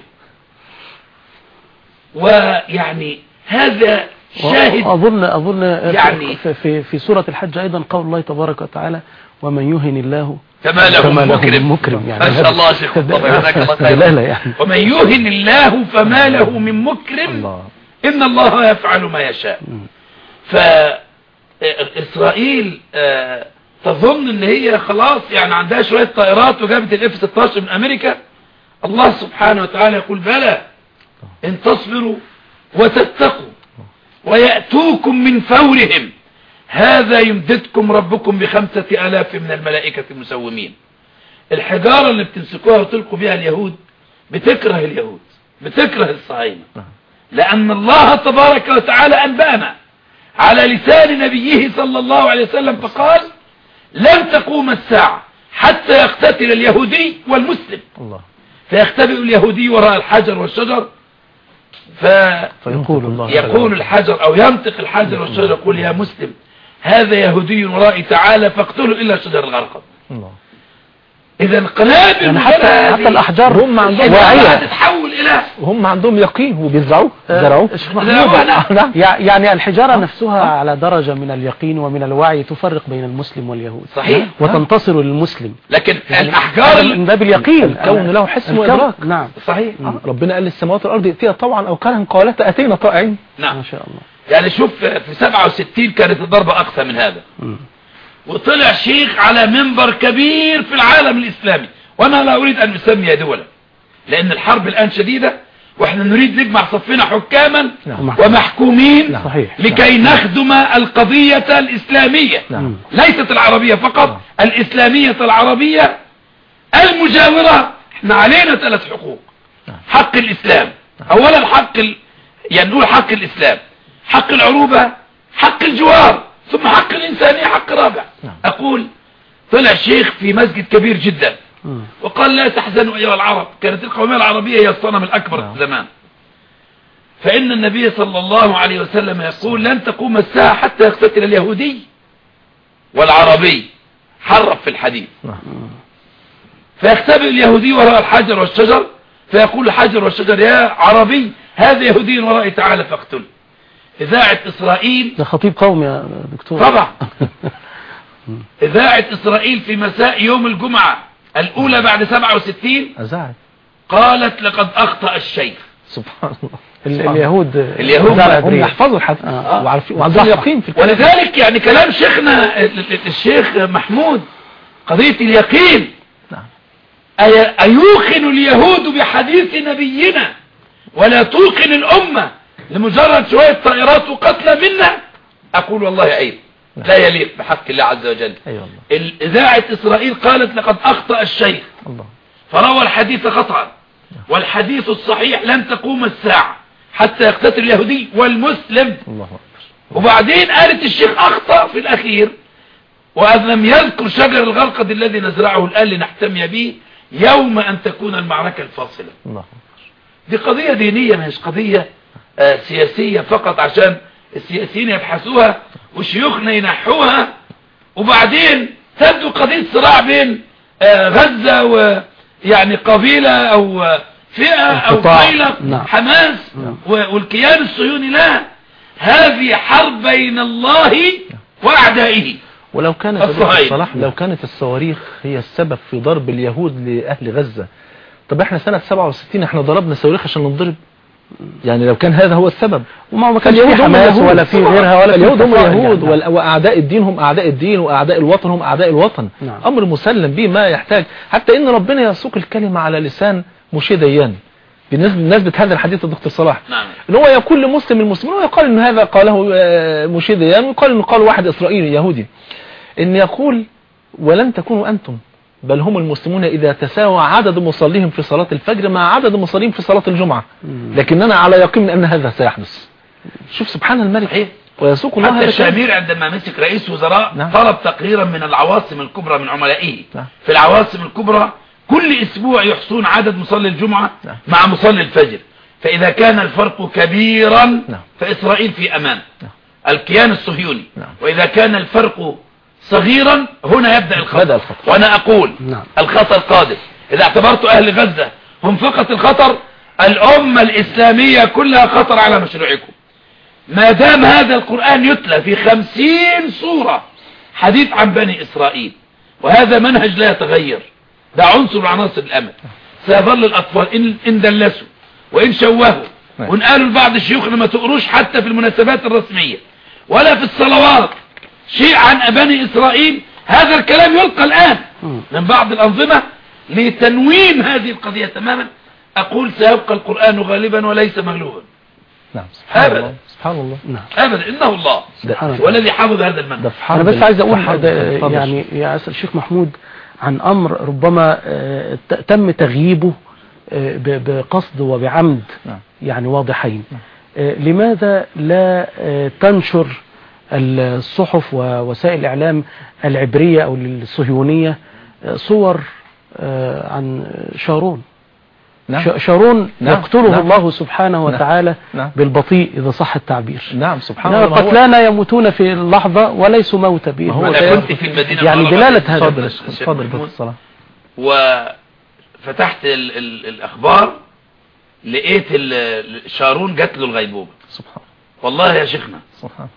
ويعني هذا شاهد. أظن أظن يعني- في, في في سورة الحج أيضا قول الله تبارك وتعالى ومن يهن الله فما له مكرم. من مكرم. يعني ما شاء الله شيخ. الله يعني. ومن يهن الله فما له من مكرم. الله. إن الله يفعل ما يشاء. فإسرائيل تظن إن هي خلاص يعني عندها شوية طائرات وجابت الاف 16 من أمريكا. الله سبحانه وتعالى يقول بلى. إن تصبروا وتتقوا. ويأتوكم من فورهم. هذا يمددكم ربكم بخمسة آلاف من الملائكة المسومين. الحجارة اللي بتمسكوها وتلقوا بها اليهود بتكره اليهود بتكره الصهاينة. لأن الله تبارك وتعالى أنبأنا على لسان نبيه صلى الله عليه وسلم فقال لن تقوم الساعة حتى يقتتل اليهودي والمسلم. الله. فيختبئ اليهودي وراء الحجر والشجر فيقول الله فيقول الحجر أو ينطق الحجر والشجر يقول يا مسلم هذا يهودي ورائي تعالى فاقتله إلا شجر الغرقد. الله إذا القنابل يعني حتى حتى الأحجار هم عندهم واعية. تتحول إلى وهم عندهم يقين وبيزرعوه زرعوه زرعوها، محمود. <laughs> نعم. يع- يعني الحجارة نفسها على درجة من اليقين ومن الوعي تفرق بين المسلم واليهود. صحيح. وتنتصر للمسلم لكن يعني اللي- من باب اليقين. الكون له حسم الكون- وإدراك. نعم. صحيح. ربنا قال للسماوات والأرض ائتيها طوعا أو كرها. قالتا أتينا طائعين. نعم. ما شاء الله. يعني شوف في 67 كانت الضربة أقسى من هذا. وطلع شيخ على منبر كبير في العالم الإسلامي. وأنا لا أريد أن أسمي دولا لأن الحرب الآن شديدة وإحنا نريد نجمع صفنا حكاما نعم. ومحكومين نعم. لكي نخدم القضية الإسلامية. نعم. ليست العربية فقط الإسلامية العربية المجاورة. إحنا علينا ثلاث حقوق. حق الإسلام. أولا حق ال... يعني نقول حق الإسلام. حق العروبة حق الجوار. ثم حق الإنسانية حق رابع نعم. أقول طلع شيخ في مسجد كبير جدا. وقال لا تحزنوا أيها العرب كانت القومية العربية هي الصنم الأكبر نعم. زمان فإن النبي صلى الله عليه وسلم يقول لن تقوم الساعة حتى يقتتل اليهودي والعربي حرف في الحديث نعم. فيختبئ اليهودي وراء الحجر والشجر فيقول الحجر والشجر يا عربي هذا يهودي ورائي تعالى فاقتل إذاعة إسرائيل ده خطيب قومي يا دكتور. طبعا <laughs> إذاعة إسرائيل في مساء يوم الجمعة الأولى بعد 67 أزعج. قالت لقد أخطأ الشيخ. سبحان الله. <laughs> ال- اليهود اليهود هم. يحفظوا الحديث. آه. وعارفين وعندهم صح. يقين في الكلام. ولذلك يعني كلام شيخنا ال- ال- الشيخ محمود قضية اليقين. نعم. أي- أيوقن اليهود بحديث نبينا ولا توقن الأمة؟ لمجرد شوية طائرات وقتلى منا أقول والله عيب. لا يليق بحق الله عز وجل. أي والله. إذاعة إسرائيل قالت لقد أخطأ الشيخ الله. فروى الحديث خطأ. والحديث الصحيح لن تقوم الساعة حتى يقتتل اليهودي والمسلم. الله وبعدين قالت الشيخ أخطأ في الأخير. وأن لم يذكر شجر الغرقد الذي نزرعه الآن لنحتمي به يوم أن تكون المعركة الفاصلة. الله دي قضية دينية مش قضية سياسية فقط عشان السياسيين يبحثوها وشيوخنا ينحوها وبعدين تبدو قضية صراع بين آه، غزة ويعني قبيلة أو آه، فئة أو انقطاع. قيلة نعم. حماس نعم. والكيان الصهيوني لا هذه حرب بين الله وأعدائه ولو كانت. صلاح لو كانت الصواريخ هي السبب في ضرب اليهود لأهل غزة طب إحنا سنة 67 إحنا ضربنا صواريخ عشان نضرب يعني لو كان هذا هو السبب. وما ما كانش في حماس يهود. ولا في غيرها ولا في اليهود هم يهود يعني. وأعداء الدين هم أعداء الدين وأعداء الوطن هم أعداء الوطن. نعم. أمر مسلم به ما يحتاج. حتى إن ربنا يسوق الكلمة على لسان مشي ديان بالنسبة هذا الحديث الدكتور صلاح. نعم. إن هو يقول لمسلم المسلمين ويقال إن هذا قاله آه، مشي ديان ويقال انه قال واحد إسرائيلي يهودي. إن يقول ولن تكونوا أنتم بل هم المسلمون إذا تساوى عدد مصليهم في صلاة الفجر مع عدد مصليهم في صلاة الجمعة. لكننا على يقين من أن هذا سيحدث شوف سبحان الملك صحيح. ويسوق الله حتى. الشامير عندما مسك رئيس وزراء نعم. طلب تقريرا من العواصم الكبرى من عملائه نعم. في العواصم الكبرى كل أسبوع يحصون عدد مصلي الجمعة نعم. مع مصلي الفجر فإذا كان الفرق كبيرا نعم. فإسرائيل في أمان نعم. الكيان الصهيوني نعم. وإذا كان الفرق صغيرا هنا يبدأ الخطر. وأنا أقول نعم. الخطر قادم إذا اعتبرت أهل غزة هم فقط الخطر الأمة الإسلامية كلها خطر على مشروعكم. ما دام هذا القرآن يتلى في خمسين سورة حديث عن بني إسرائيل وهذا منهج لا يتغير. ده عنصر من عناصر الأمل سيظل الأطفال إن, إن دلسوا وإن شوهوا. نعم. وإن قالوا لبعض شيوخنا ما تقروش حتى في المناسبات الرسمية ولا في الصلوات. شيء عن بني إسرائيل هذا الكلام يلقى الآن. من بعض الأنظمة لتنويم هذه القضية تماما أقول سيبقى القرآن غالبا وليس مغلوبا نعم سبحان أبدا. الله سبحان الله نعم أبدا إنه الله سبحان الله. والذي حافظ هذا المنهج أنا بس عايز الفضل. يعني يا الشيخ محمود عن أمر ربما آه، تم تغييبه آه، بقصد وبعمد نعم. يعني واضحين آه، لماذا لا تنشر الصحف ووسائل الإعلام العبرية أو الصهيونية آه، صور آه، عن شارون نعم شارون نعم. يقتله نعم. الله سبحانه نعم. وتعالى نعم. بالبطيء إذا صح التعبير نعم سبحان الله قتلانا يموتون في اللحظة وليسوا موتى بإذن ما هو. أنا كنت في المدينة يعني المنورة دلالة هذا. اتفضل الصلاة وفتحت ال ال الأخبار لقيت شارون جات له الغيبوبة سبحان والله يا شيخنا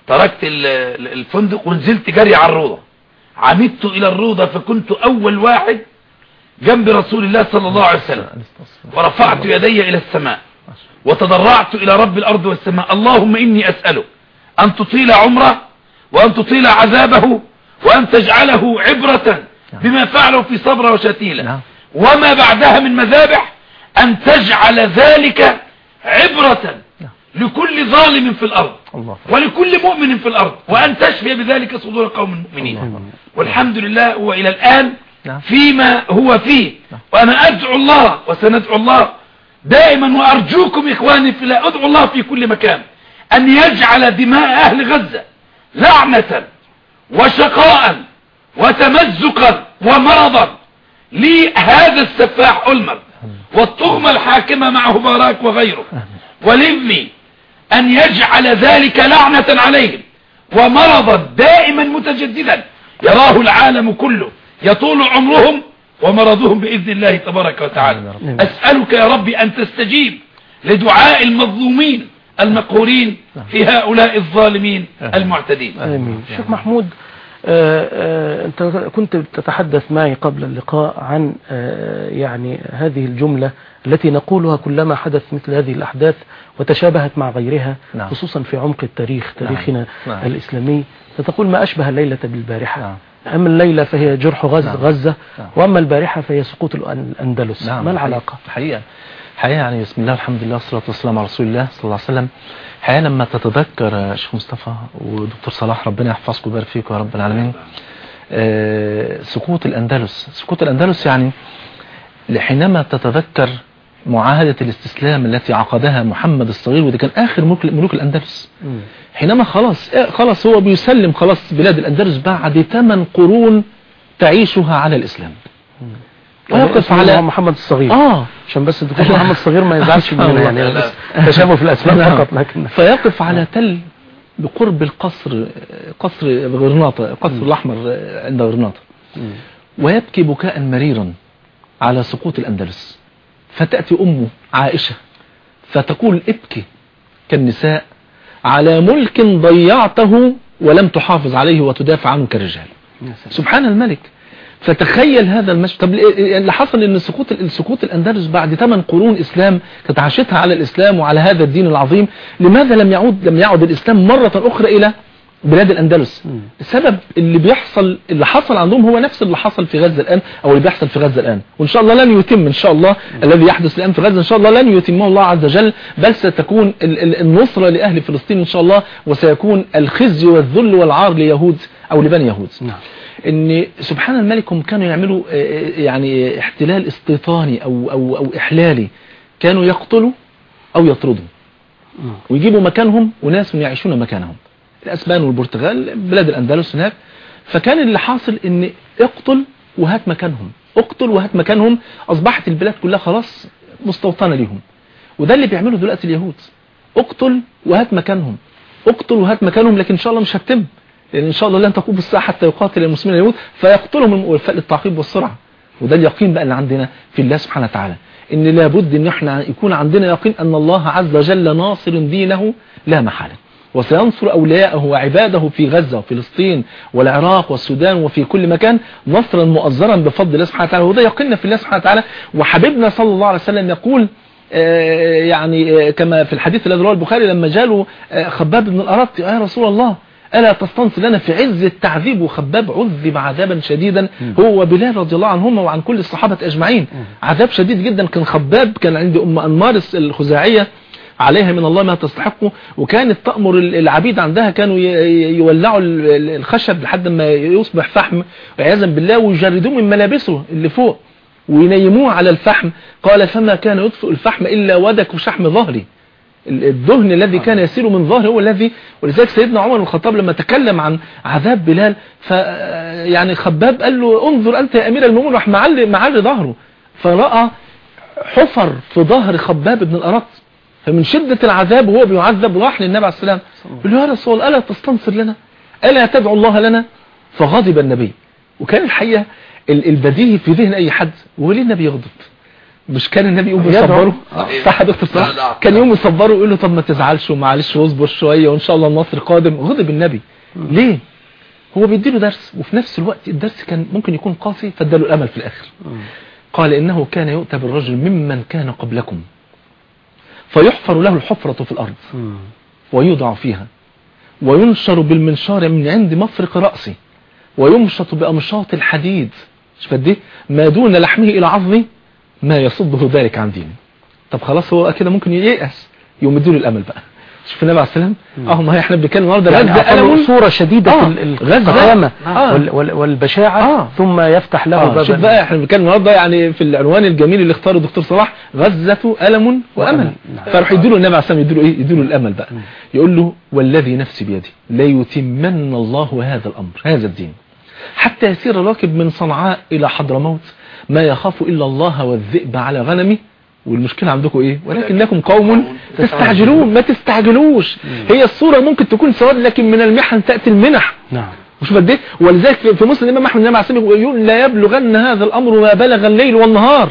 تركت ال- ال- الفندق ونزلت جري على الروضة. عمدت إلى الروضة فكنت أول واحد جنب رسول الله صلى الله عليه وسلم. ورفعت يدي إلى السماء. وتضرعت إلى رب الأرض والسماء. اللهم إني أسألك أن تطيل عمره وأن تطيل عذابه وأن تجعله عبرة بما فعله في صبر وشتيلة. نعم. وما بعدها من مذابح أن تجعل ذلك عبرة لكل ظالم في الأرض الله. ولكل مؤمن في الأرض وأن تشفي بذلك صدور قوم مؤمنين. الله. والحمد لله وإلى الآن نعم. فيما هو فيه. وأنا أدعو الله وسندعو الله دائما وأرجوكم إخواني في الله أدعو الله في كل مكان أن يجعل دماء أهل غزة لعنة وشقاء وتمزقا ومرضا لهذا السفاح ألمر والطغمة الحاكمة معه باراك وغيره. ولمي أن يجعل ذلك لعنة عليهم. ومرضا دائما متجددا. يراه العالم كله يطول عمرهم ومرضهم بإذن الله تبارك وتعالى. أسألك يا ربي أن تستجيب لدعاء المظلومين المقهورين في هؤلاء الظالمين المعتدين. آمين. شيخ محمود آه، آه، أنت كنت تتحدث معي قبل اللقاء عن آه، يعني هذه الجملة التي نقولها كلما حدث مثل هذه الأحداث وتشابهت مع غيرها نعم. خصوصا في عمق التاريخ تاريخنا نعم. الإسلامي فتقول ما أشبه الليلة بالبارحة نعم. أما الليلة فهي جرح غزة, نعم. غزة نعم. وأما البارحة فهي سقوط الأن- الأندلس ما العلاقة حقيقة حقيقة يعني بسم الله الحمد لله والصلاة والسلام على رسول الله صلى الله عليه وسلم حقيقة لما تتذكر شيخ مصطفى ودكتور صلاح ربنا يحفظكم ويبارك فيكم يا رب العالمين آه، سقوط الأندلس سقوط الأندلس يعني حينما تتذكر معاهدة الاستسلام التي عقدها محمد الصغير وده كان آخر ملك ملوك الأندلس. حينما خلاص آه، خلاص هو بيسلم خلاص بلاد الأندلس بعد ثمان قرون تعيشها على الإسلام. ويقف اسمه على محمد الصغير. آه. عشان بس الدكتور محمد الصغير ما يزعلش مننا <laughs> يعني. بس تشابه في الأسماء نعم. فقط لكن فيقف على تل بقرب القصر قصر غرناطة القصر الأحمر عند غرناطة. ويبكي بكاء مريرا على سقوط الأندلس. فتأتي أمه عائشة فتقول ابكي كالنساء على ملك ضيعته ولم تحافظ عليه وتدافع عنه كالرجال سبحان الملك. فتخيل هذا المشهد. طب اللي حصل إن سقوط سقوط الأندلس بعد 8 قرون إسلام كانت عاشتها على الإسلام وعلى هذا الدين العظيم. لماذا لم يعود لم يعد الإسلام مرة أخرى إلى بلاد الأندلس. السبب اللي بيحصل اللي حصل عندهم هو نفس اللي حصل في غزة الآن أو اللي بيحصل في غزة الآن. وإن شاء الله لن يتم إن شاء الله الذي يحدث الآن في غزة. إن شاء الله لن يتمه الله عز وجل بل ستكون ال- ال- النصرة لأهل فلسطين إن شاء الله وسيكون الخزي والذل والعار ليهود أو لبني يهود. نعم. إن سبحان الملك هم كانوا يعملوا آه، آه، يعني احتلال استيطاني أو أو أو إحلالي. كانوا يقتلوا أو يطردوا. ويجيبوا مكانهم وناس يعيشون مكانهم. الأسبان والبرتغال بلاد الأندلس هناك. فكان اللي حاصل إن اقتل وهات مكانهم. اقتل وهات مكانهم أصبحت البلاد كلها خلاص مستوطنة ليهم. وده اللي بيعمله دلوقتي اليهود. اقتل وهات مكانهم. اقتل وهات مكانهم لكن إن شاء الله مش هتتم لأن إن شاء الله لن تقوم الساعة حتى يقاتل المسلمين اليهود فيقتلهم الوفاء للتعقيب والسرعة. وده اليقين بقى اللي عندنا في الله سبحانه وتعالى. إن لابد إن إحنا يكون عندنا يقين أن الله عز وجل ناصر دينه لا محالة. وسينصر أولياءه وعباده في غزة وفلسطين والعراق والسودان وفي كل مكان نصرا مؤزرا بفضل الله سبحانه وتعالى. وده يقيننا في الله سبحانه وتعالى. وحبيبنا صلى الله عليه وسلم يقول آه، يعني آه، كما في الحديث الذي رواه البخاري لما جاله آه، خباب بن الأرط يا رسول الله ألا تستنصر لنا في عز التعذيب؟ وخباب عذب عذابا شديدا. هو وبلال رضي الله عنهما وعن كل الصحابة أجمعين. عذاب شديد جدا. كان خباب كان عند أم أنمار الخزاعية. عليها من الله ما تستحقه وكانت تأمر العبيد عندها كانوا يولعوا ال- ال- الخشب لحد ما يصبح فحم. عياذا بالله ويجردوه من ملابسه اللي فوق وينيموه على الفحم. قال فما كان يطفئ الفحم إلا ودك شحم ظهري. ال- الدهن الذي كان يسير من ظهره هو الذي. ولذلك سيدنا عمر بن الخطاب لما تكلم عن عذاب بلال ف يعني خباب قال له انظر أنت يا أمير المؤمنين راح معلي معلي ظهره. فرأى حفر في ظهر خباب بن الأرط. فمن شدة العذاب وهو بيعذب راح للنبي عليه السلام. قال له يا رسول الله ألا تستنصر لنا؟ ألا تدعو الله لنا؟ فغضب النبي. وكان الحقيقة ال- البديهي في ذهن أي حد هو ليه النبي يغضب؟ مش كان النبي يقوم. يصبره؟ صحيح. صح يا دكتور لا، لا. صح كان يقوم يصبره ويقول له طب ما تزعلش ومعلش واصبر شوية وإن شاء الله النصر قادم. غضب النبي. ليه؟ هو بيديله درس وفي نفس الوقت الدرس كان ممكن يكون قاسي فاداله الأمل في الآخر. قال إنه كان يؤتى بالرجل ممن كان قبلكم. فيحفر له الحفرة في الأرض. ويوضع فيها. وينشر بالمنشار من عند مفرق رأسي ويمشط بأمشاط الحديد. إيه؟ ما دون لحمه إلى عظمه ما يصده ذلك عن دينه. طب خلاص هو كده ممكن ييأس. يوم يديله الأمل بقى. شوف النبي عليه السلام آه ما إحنا بنتكلم النهارده أعطاه ألم صورة شديدة آه، ال- غزة. القسامة آه. وال- وال- والبشاعة. آه. ثم يفتح له آه شوف بقى إحنا بنتكلم النهارده يعني في العنوان الجميل اللي اختاره الدكتور صلاح غزة ألم وأمل. نعم. فراح يديله النبي عليه السلام يديله إيه؟ يديله الأمل بقى. يقول له والذي نفسي بيده ليتمن الله هذا الأمر هذا الدين. حتى يسير الراكب من صنعاء إلى حضرموت ما يخاف إلا الله والذئب على غنمه والمشكلة عندكم إيه؟ ولكنكم قوم تستعجلون ما تستعجلوش. هي الصورة ممكن تكون سواد لكن من المحن تأتي المنح. نعم. وشوف قد إيه؟ ولذلك في مسلم الامام أحمد النبي عليه الصلاه والسلام يقول لا يبلغن هذا الأمر ما بلغ الليل والنهار.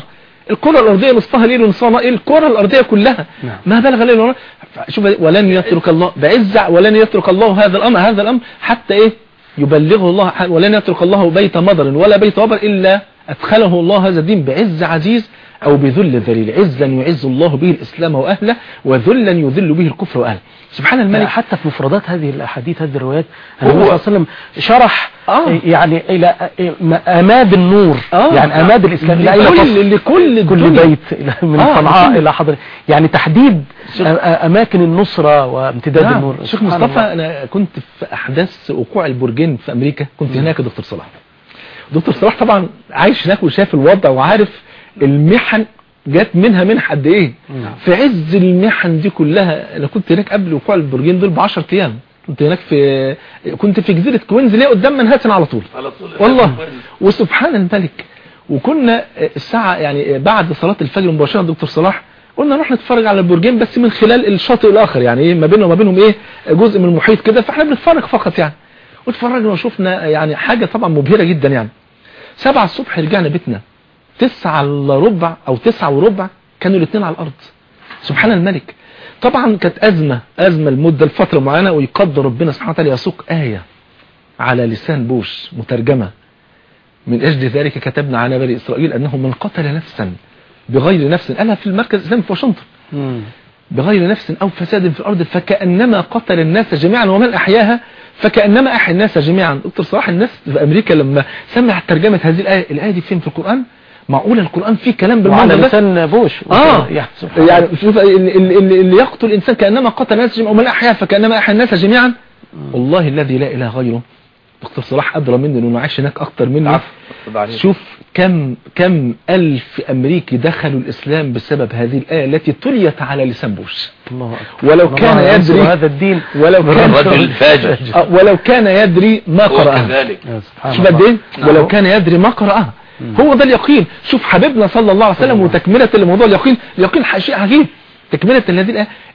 الكرة الأرضية نصفها ليل ونصفها نهار. الكرة الأرضية كلها نعم. ما بلغ الليل والنهار. شوف ولن يترك الله بعزع ولن يترك الله هذا الأمر هذا الأمر حتى إيه؟ يبلغه الله ولن يترك الله بيت مضر ولا بيت وبر إلا أدخله الله هذا الدين. بعز عزيز أو بذل ذليل عزا يعز الله به الإسلام وأهله وذلا يذل به الكفر وأهله سبحان الملك الملك حتى في مفردات هذه الأحاديث هذه الروايات النبي صلى الله عليه وسلم شرح آه. يعني إلى أماد النور آه. يعني أماد الإسلام؟ لكل لكل كل. بيت من آه، صنعاء إلى حضر يعني تحديد أماكن النصرة وامتداد نعم. النور شيخ مصطفى الله. أنا كنت في أحداث وقوع البرجين في أمريكا كنت هناك دكتور صلاح دكتور صلاح طبعا عايش هناك وشاف الوضع وعارف المحن جات منها منح قد إيه؟ نعم. في عز المحن دي كلها أنا كنت هناك قبل وقوع البرجين دول ب 10 أيام. كنت هناك في كنت في جزيرة كوينز اللي هي قدام منهاتن على طول. على طول. والله. وسبحان الملك. وكنا الساعة يعني بعد صلاة الفجر مباشرة دكتور صلاح قلنا نروح نتفرج على البرجين بس من خلال الشاطئ الآخر. يعني إيه؟ ما بيننا وما بينهم إيه؟ جزء من المحيط كده فإحنا بنتفرج فقط يعني. واتفرجنا وشفنا يعني حاجة طبعا مبهرة جدا يعني. سبعة الصبح رجعنا بيتنا. تسعة إلا ربع أو تسعة وربع كانوا الاثنين على الأرض. سبحان الملك. طبعا كانت أزمة أزمة لمدة لفترة معينة ويقدر ربنا سبحانه وتعالى يسوق آية على لسان بوش مترجمة. من أجل ذلك كتبنا على بني إسرائيل أنه من قتل نفسا بغير نفس. قالها في المركز الإسلامي في واشنطن. بغير نفس أو فساد في الأرض فكأنما قتل الناس جميعا ومن أحياها؟ فكأنما أحيا الناس جميعا. دكتور صلاح الناس في أمريكا لما سمعت ترجمة هذه الآية الآية دي فين؟ في القرآن؟ معقول القرآن فيه كلام بالمعنى ده؟ لسان بوش. آه. يعني. شوف اللي, اللي, اللي يقتل الإنسان كأنما قتل الناس جميعا ومن احيا فكأنما أحيا الناس جميعا. والله الذي لا إله غيره. دكتور صلاح أدرى مني لأنه عايش هناك أكتر مني. شوف كم كم ألف أمريكي دخلوا الإسلام بسبب هذه الآية التي تليت على لسان بوش. الله ولو الله كان يدري هذا الدين. ولو كان آه، ولو كان يدري ما قرأها شوف قد إيه؟ نعم. ولو كان يدري ما قرأها هو ده اليقين. شوف حبيبنا صلى الله عليه وسلم وتكملة لموضوع اليقين. اليقين شيء عجيب. تكملة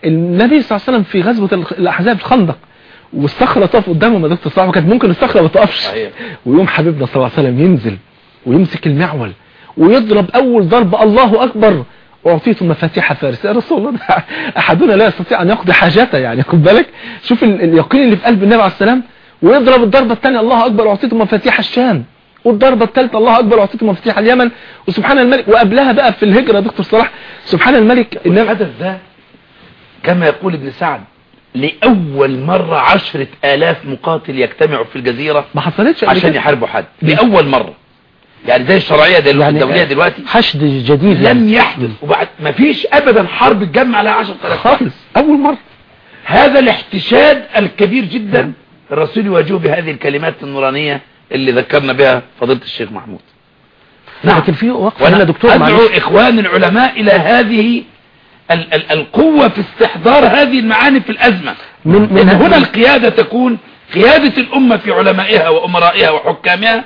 النبي صلى الله عليه وسلم في غزوة الأحزاب الخندق والصخرة تقف قدامهم يا دكتور صلاح وكانت ممكن الصخرة ما تقفش. ويوم حبيبنا صلى الله عليه وسلم ينزل ويمسك المعول ويضرب أول ضربة الله أكبر. أعطيت مفاتيح فارس. يا رسول الله <laughs> أحدنا لا يستطيع أن يقضي حاجته يعني خد بالك. شوف ال- اليقين اللي في قلب النبي عليه السلام ويضرب الضربة الثانية الله أكبر أعطيته مفاتيح الشام. والضربة الثالثة الله أكبر أعطيته مفاتيح اليمن. وسبحان الملك وقبلها بقى في الهجرة يا دكتور صلاح سبحان الملك الحدث ده كما يقول ابن سعد لأول مرة عشرة آلاف مقاتل يجتمعوا في الجزيرة ما حصلتش عشان. يحاربوا حد. لأول مرة. يعني زي الشرعية دل... يعني الدولية دلوقتي. حشد جديد لم يعني. يحدث. وبعد ما فيش أبدا حرب تجمع آلاف واحد. خالص. أول مرة. هذا الاحتشاد الكبير جدا الرسول يواجهه بهذه الكلمات النورانية. اللي ذكرنا بها فضيلة الشيخ محمود. لكن في وقفة وأنا هنا دكتور أدعو معلش. إخوان العلماء إلى هذه ال ال القوة في استحضار هذه المعاني في الأزمة. من- من من هنا القيادة تكون قيادة الأمة في علمائها وأمرائها وحكامها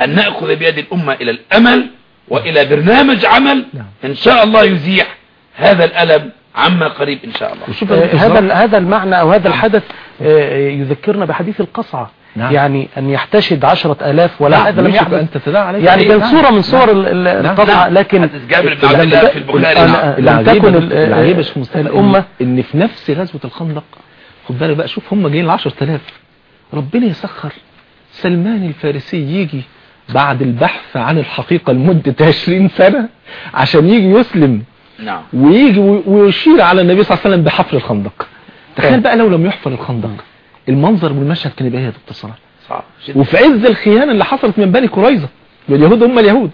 أن نأخذ بيد الأمة إلى الأمل وإلى برنامج عمل نعم. إن شاء الله يزيح هذا الألم عما قريب إن شاء الله. هذا هذا المعنى أو هذا الحدث آه، يذكرنا بحديث القصعة. نعم. يعني أن يحتشد عشرة آلاف ولا نعم، هذا لم يحدث أن تتداعى عليك يعني إيه؟ كان نعم. صورة من صور نعم. ال- ال- نعم. القصعة نعم. لكن جابر بن عبد الله في البخاري. لم تكن ال- العجيب يا شيخ مصطفى الأمة إن- ان في نفس غزوة الخندق خد بالك بقى شوف هم جايين ل 10000 ربنا يسخر سلمان الفارسي يجي بعد البحث عن الحقيقة لمدة <laughs> 20 سنة عشان يجي يسلم نعم ويجي وي- ويشير على النبي صلى الله عليه وسلم بحفر الخندق تخيل طيب. بقى لو لم يحفر الخندق المنظر والمشهد كان يبقى إيه يا دكتور صلاح. صعب جدا. وفي عز الخيانة اللي حصلت من بني قريظة واليهود هم اليهود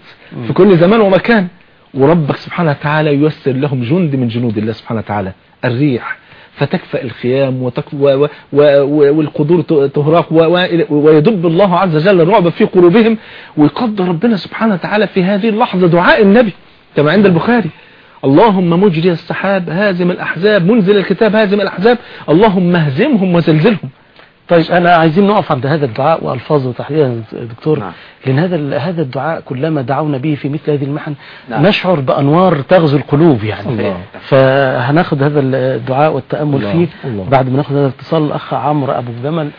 في كل زمان ومكان وربك سبحانه وتعالى ييسر لهم جند من جنود الله سبحانه وتعالى الريح فتكفأ الخيام وتك و و و و والقدور تهراق و ويدب الله عز وجل الرعب في قلوبهم ويقدر ربنا سبحانه وتعالى في هذه اللحظة دعاء النبي كما عند البخاري. اللهم مجري السحاب هازم الأحزاب منزل الكتاب هازم الأحزاب اللهم اهزمهم وزلزلهم. طيب أنا عايزين نقف عند هذا الدعاء وألفاظه تحديدا دكتور نعم. لأن هذا هذا الدعاء كلما دعونا به في مثل هذه المحن نعم. نشعر بأنوار تغزو القلوب يعني الله. فهناخد هذا الدعاء والتأمل الله. فيه الله. بعد ما ناخد هذا الاتصال الأخ عمرو أبو جمل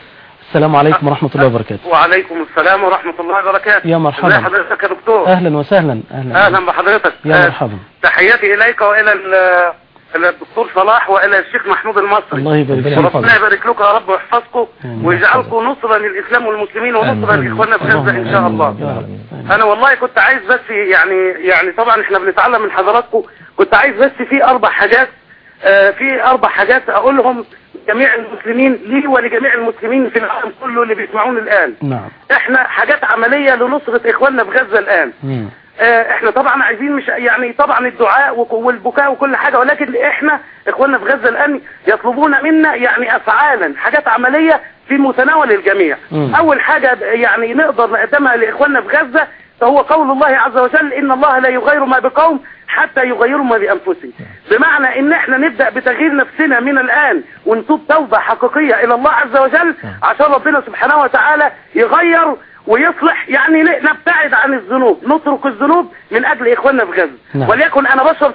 السلام عليكم ورحمة الله وبركاته وعليكم السلام ورحمة الله وبركاته يا مرحبا. حضرتك يا دكتور أهلا وسهلا أهلا أهلا بحضرتك يا مرحبا تحياتي إليك وإلى ال- إلى الدكتور صلاح وإلى الشيخ محمود المصري الله يبارك فيك. ربنا يبارك لكم يا رب ويحفظكم. ويجعلكم نصرا للإسلام والمسلمين ونصرا. لإخواننا في غزة إن شاء الله. أنا والله كنت عايز بس يعني يعني طبعا إحنا بنتعلم من حضراتكم كنت عايز بس في أربع حاجات آه، في أربع حاجات أقولهم جميع المسلمين لي ولجميع المسلمين في العالم كله اللي بيسمعوني الآن نعم إحنا حاجات عملية لنصرة إخواننا في غزة الآن مم. آه إحنا طبعا عايزين مش يعني طبعا الدعاء والبكاء وكل حاجة ولكن إحنا إخواننا في غزة الان يطلبون منا يعني افعالا حاجات عملية في متناول الجميع. مم. أول حاجة يعني نقدر نقدمها لإخواننا في غزة فهو قول الله عز وجل إن الله لا يغير ما بقوم حتى يغيروا ما بأنفسهم. بمعنى إن إحنا نبدأ بتغيير نفسنا من الآن ونتوب توبة حقيقية إلى الله عز وجل عشان ربنا سبحانه وتعالى يغير ويصلح يعني نبتعد عن الذنوب نترك الذنوب من أجل إخواننا في غزة نعم. وليكن أنا بشرب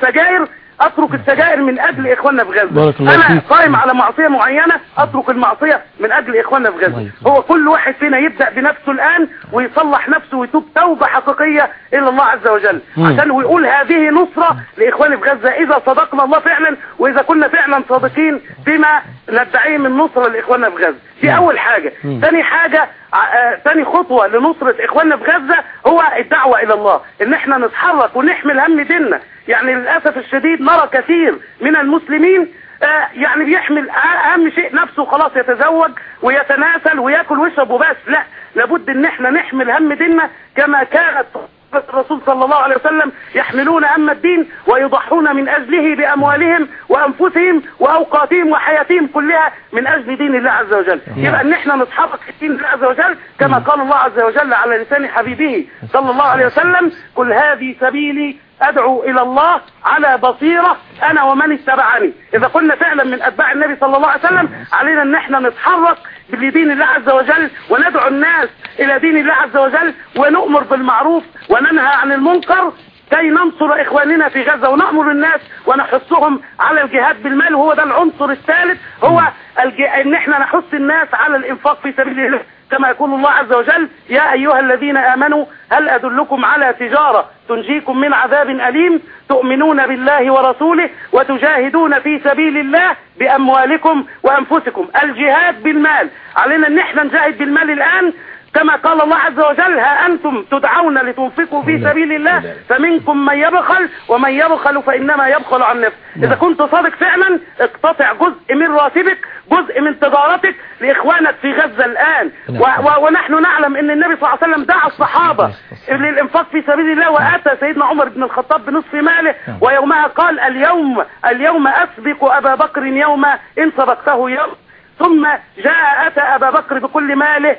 سجاير أترك السجائر من أجل إخواننا في بارك الله أنا. قائم على معصية معينة أترك المعصية من أجل إخواننا في يكرمك. هو كل واحد فينا يبدأ بنفسه الآن ويصلح نفسه ويتوب توبة حقيقية إلى الله عز وجل. عشان ويقول هذه نصرة لإخواني في غزة. إذا صدقنا الله فعلا وإذا كنا فعلا صادقين فيما ندعيه من نصرة لإخواننا في غزة. دي أول حاجة. مم. ثاني حاجة ع- آه، ثاني خطوة لنصرة إخواننا في غزة هو الدعوة إلى الله. إن إحنا نتحرك ونحمل هم ديننا. يعني للأسف الشديد نرى كثير من المسلمين آه، يعني بيحمل أهم شيء نفسه خلاص يتزوج ويتناسل وياكل ويشرب وبس. لا لابد إن إحنا نحمل هم ديننا كما كانت الرسول صلى الله عليه وسلم يحملون هم الدين ويضحون من أجله بأموالهم وأنفسهم وأوقاتهم وحياتهم كلها من أجل دين الله عز وجل. يبقى ان إحنا نتحرك في دين الله عز وجل كما قال الله عز وجل على لسان حبيبه صلى الله عليه وسلم قل هذه سبيلي أدعو إلى الله على بصيرة أنا ومن اتبعني. إذا كنا فعلا من أتباع النبي صلى الله عليه وسلم علينا أن إحنا نتحرك لدين الله عز وجل وندعو الناس إلى دين الله عز وجل ونؤمر بالمعروف وننهى عن المنكر كي ننصر إخواننا في غزة ونأمر الناس ونحثهم على الجهاد بالمال. وهو ده العنصر الثالث هو الج... إن إحنا نحث الناس على الإنفاق في سبيل الله. كما يقول الله عز وجل يا أيها الذين آمنوا هل أدلكم على تجارة تنجيكم من عذاب أليم؟ تؤمنون بالله ورسوله وتجاهدون في سبيل الله بأموالكم وأنفسكم. الجهاد بالمال. علينا إن إحنا نجاهد بالمال الآن كما قال الله عز وجل ها أنتم تدعون لتنفقوا في سبيل الله فمنكم من يبخل ومن يبخل فإنما يبخل عن نفسه. إذا كنت صادق فعلا اقتطع جزء من راتبك جزء من تجارتك لإخوانك في غزة الآن. و ونحن نعلم أن النبي صلى الله عليه وسلم دعا الصحابة للإنفاق في سبيل الله وأتى سيدنا عمر بن الخطاب بنصف ماله ويومها قال اليوم اليوم أسبق أبا بكر يوما إن سبقته يوم. ثم جاء أتى أبا بكر بكل ماله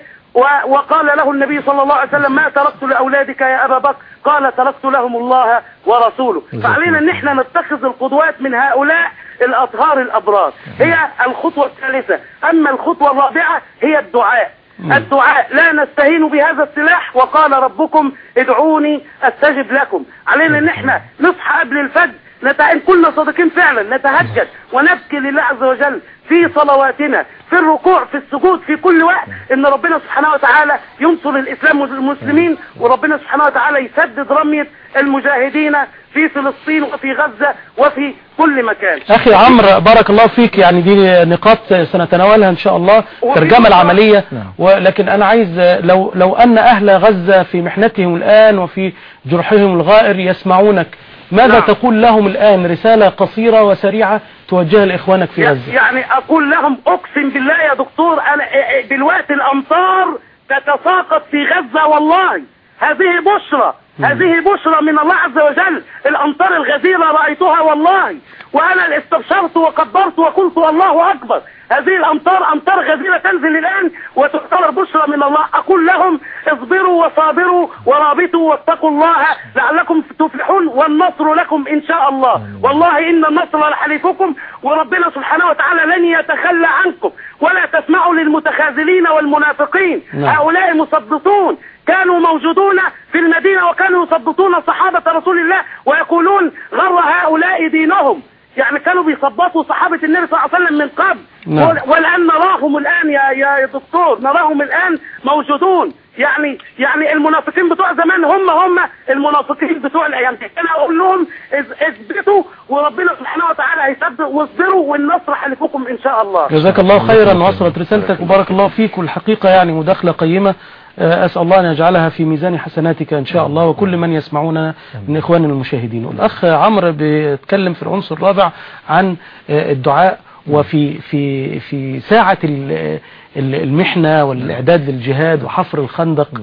وقال له النبي صلى الله عليه وسلم ما تركت لأولادك يا أبا بكر. قال تركت لهم الله ورسوله. فعلينا ان إحنا نتخذ القدوات من هؤلاء الأطهار الأبرار. هي الخطوة الثالثة. أما الخطوة الرابعة هي الدعاء. الدعاء. لا نستهين بهذا السلاح. وقال ربكم ادعوني أستجب لكم. علينا ان إحنا نصحى قبل الفجر. نت... إن كنا صادقين فعلا نتهجد ونبكي لله عز وجل. في صلواتنا في الركوع في السجود في كل وقت. إن ربنا سبحانه وتعالى ينصر الإسلام والمسلمين وربنا سبحانه وتعالى يسدد رمية المجاهدين في فلسطين وفي غزة وفي كل مكان. أخي عمرو بارك الله فيك. يعني دي نقاط سنتناولها إن شاء الله ترجمة العملية. ولكن أنا عايز لو لو أن أهل غزة في محنتهم الآن وفي جرحهم الغائر يسمعونك ماذا نعم. تقول لهم الآن؟ رسالة قصيرة وسريعة توجهها لإخوانك في غزة. يعني أقول لهم أقسم بالله يا دكتور أنا دلوقتي الأمطار تتساقط في غزة والله. هذه بشرى. هذه بشرى من الله عز وجل. الأمطار الغزيرة رأيتها والله. وأنا استبشرت وقدرت وقلت الله أكبر. هذه الأمطار أمطار غزيرة تنزل الآن وتعتبر بشرى من الله. أقول لهم اصبروا وصابروا ورابطوا واتقوا الله لعلكم تفلحون والنصر لكم إن شاء الله. والله إن النصر لحليفكم وربنا سبحانه وتعالى لن يتخلى عنكم. ولا تسمعوا للمتخاذلين والمنافقين. نعم. هؤلاء مثبطون كانوا موجودون في المدينة وكانوا يثبطون صحابة رسول الله ويقولون غر هؤلاء دينهم. يعني كانوا بيثبطوا صحابة النبي صلى الله عليه وسلم من قبل. نعم. والآن نراهم الآن يا يا دكتور نراهم الآن موجودون. يعني يعني المنافقين بتوع زمان هم هم المنافقين بتوع الأيام دي. أنا أقول لهم اث- اثبتوا وربنا سبحانه وتعالى هيثبت واصبروا والنصر حلفكم إن شاء الله. جزاك الله خيرا وصلت رسالتك وبارك الله فيك والحقيقة يعني مداخلة قيمة. آه، أسأل الله أن يجعلها في ميزان حسناتك إن شاء الله وكل من يسمعون من إخواننا المشاهدين. والأخ عمرو بيتكلم في العنصر الرابع عن آه، الدعاء وفي في في ساعة ال- ال- المحنة والإعداد للجهاد وحفر الخندق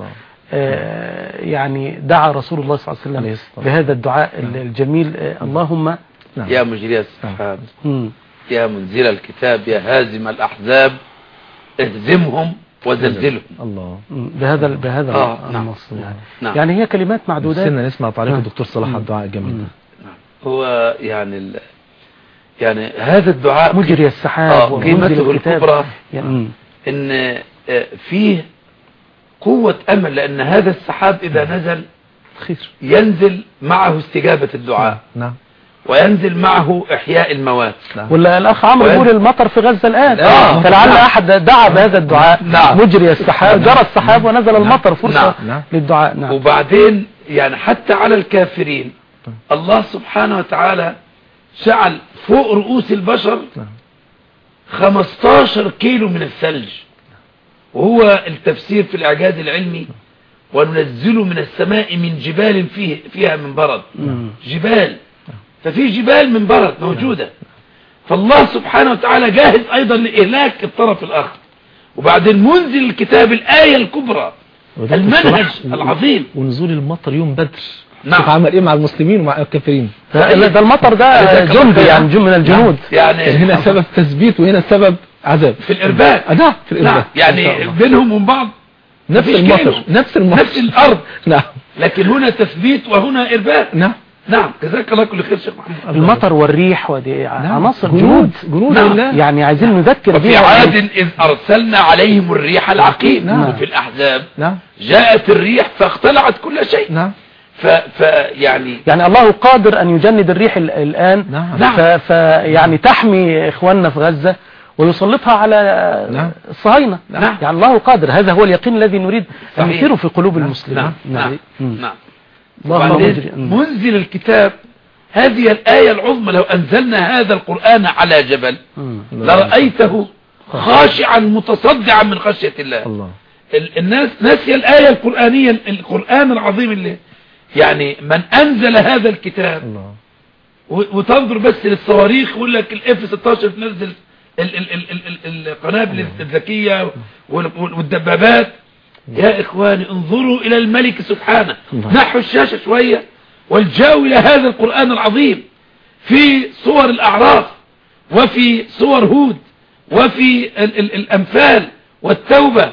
آه، يعني دعا رسول الله صلى الله عليه وسلم بهذا الدعاء الجميل. آه، اللهم نعم. يا مجري السحاب. يا منزل الكتاب يا هازم الأحزاب اهزمهم. وزلزلهم الله. بهذا بهذا آه، نعم. النص يعني. نعم. يعني هي كلمات معدودات سنة نسمع تعليق نعم. الدكتور صلاح على الدعاء الجميل ده هو يعني ال... يعني هذا الدعاء مجري السحاب آه، قيمته. الكبرى يعني. إن آه، فيه قوة أمل لأن هذا السحاب إذا نزل خير ينزل معه استجابة الدعاء نعم وينزل معه إحياء الموات نعم ولا الأخ عمرو؟ يقول المطر في غزة الآن آه. فلعل نعم. أحد دعا بهذا الدعاء نعم. مجري السحاب جرى السحاب ونزل المطر فرصة نعم. للدعاء نعم وبعدين يعني حتى على الكافرين الله سبحانه وتعالى جعل فوق رؤوس البشر نعم. 15 كيلو من الثلج وهو التفسير في الإعجاز العلمي وننزل من السماء من جبال فيه فيها من برد. جبال ففي جبال من برد موجودة. فالله سبحانه وتعالى جاهز أيضا لإهلاك الطرف الآخر. وبعدين منزل الكتاب الآية الكبرى المنهج العظيم. ونزول المطر يوم بدر. نعم. عمل إيه مع المسلمين ومع الكافرين. ده ده المطر ده جندي. يعني جن من الجنود. يعني <laughs> هنا سبب تثبيت وهنا سبب عذاب. في الإرباك أداة في نعم إن شاء يعني. بينهم وبين بعض نفس المطر. نفس المطر. نفس الأرض. <laughs> نعم. لكن هنا تثبيت وهنا إرباك نعم. نعم جزاك الله كل خير شيخ محمود المطر والريح ودي عناصر جنود جنود. جنود نعم. لله يعني عايزين نذكر وفي بيها. عاد إذ أرسلنا عليهم الريح العقيم. نعم. وفي الأحزاب. نعم. جاءت الريح فاختلعت كل شيء. نعم. ف... ف يعني يعني الله قادر أن يجند الريح ال- الآن. نعم. ف... ف... يعني تحمي إخواننا في غزة ويسلطها على نعم. الصهاينة. نعم. يعني الله قادر. هذا هو اليقين الذي نريد أن صحيح. نثيره في قلوب المسلمين. نعم. نعم. مم. نعم. منزل الكتاب. هذه الآية العظمى لو أنزلنا هذا القرآن على جبل مم. لرأيته خاشعا متصدعا من خشية الله. الله. ال- الناس ناسية الآية القرآنية القرآن العظيم اللي يعني من أنزل هذا الكتاب. الله. وتنظر بس للصواريخ يقول لك الاف 16 تنزل ال- ال- ال- ال- ال- القنابل الذكية وال- وال- والدبابات. يا إخواني انظروا إلى الملك سبحانه. نحوا الشاشة شوية والجاوا إلى هذا القرآن العظيم. في صور الأعراف وفي صور هود وفي ال- ال- الأنفال والتوبة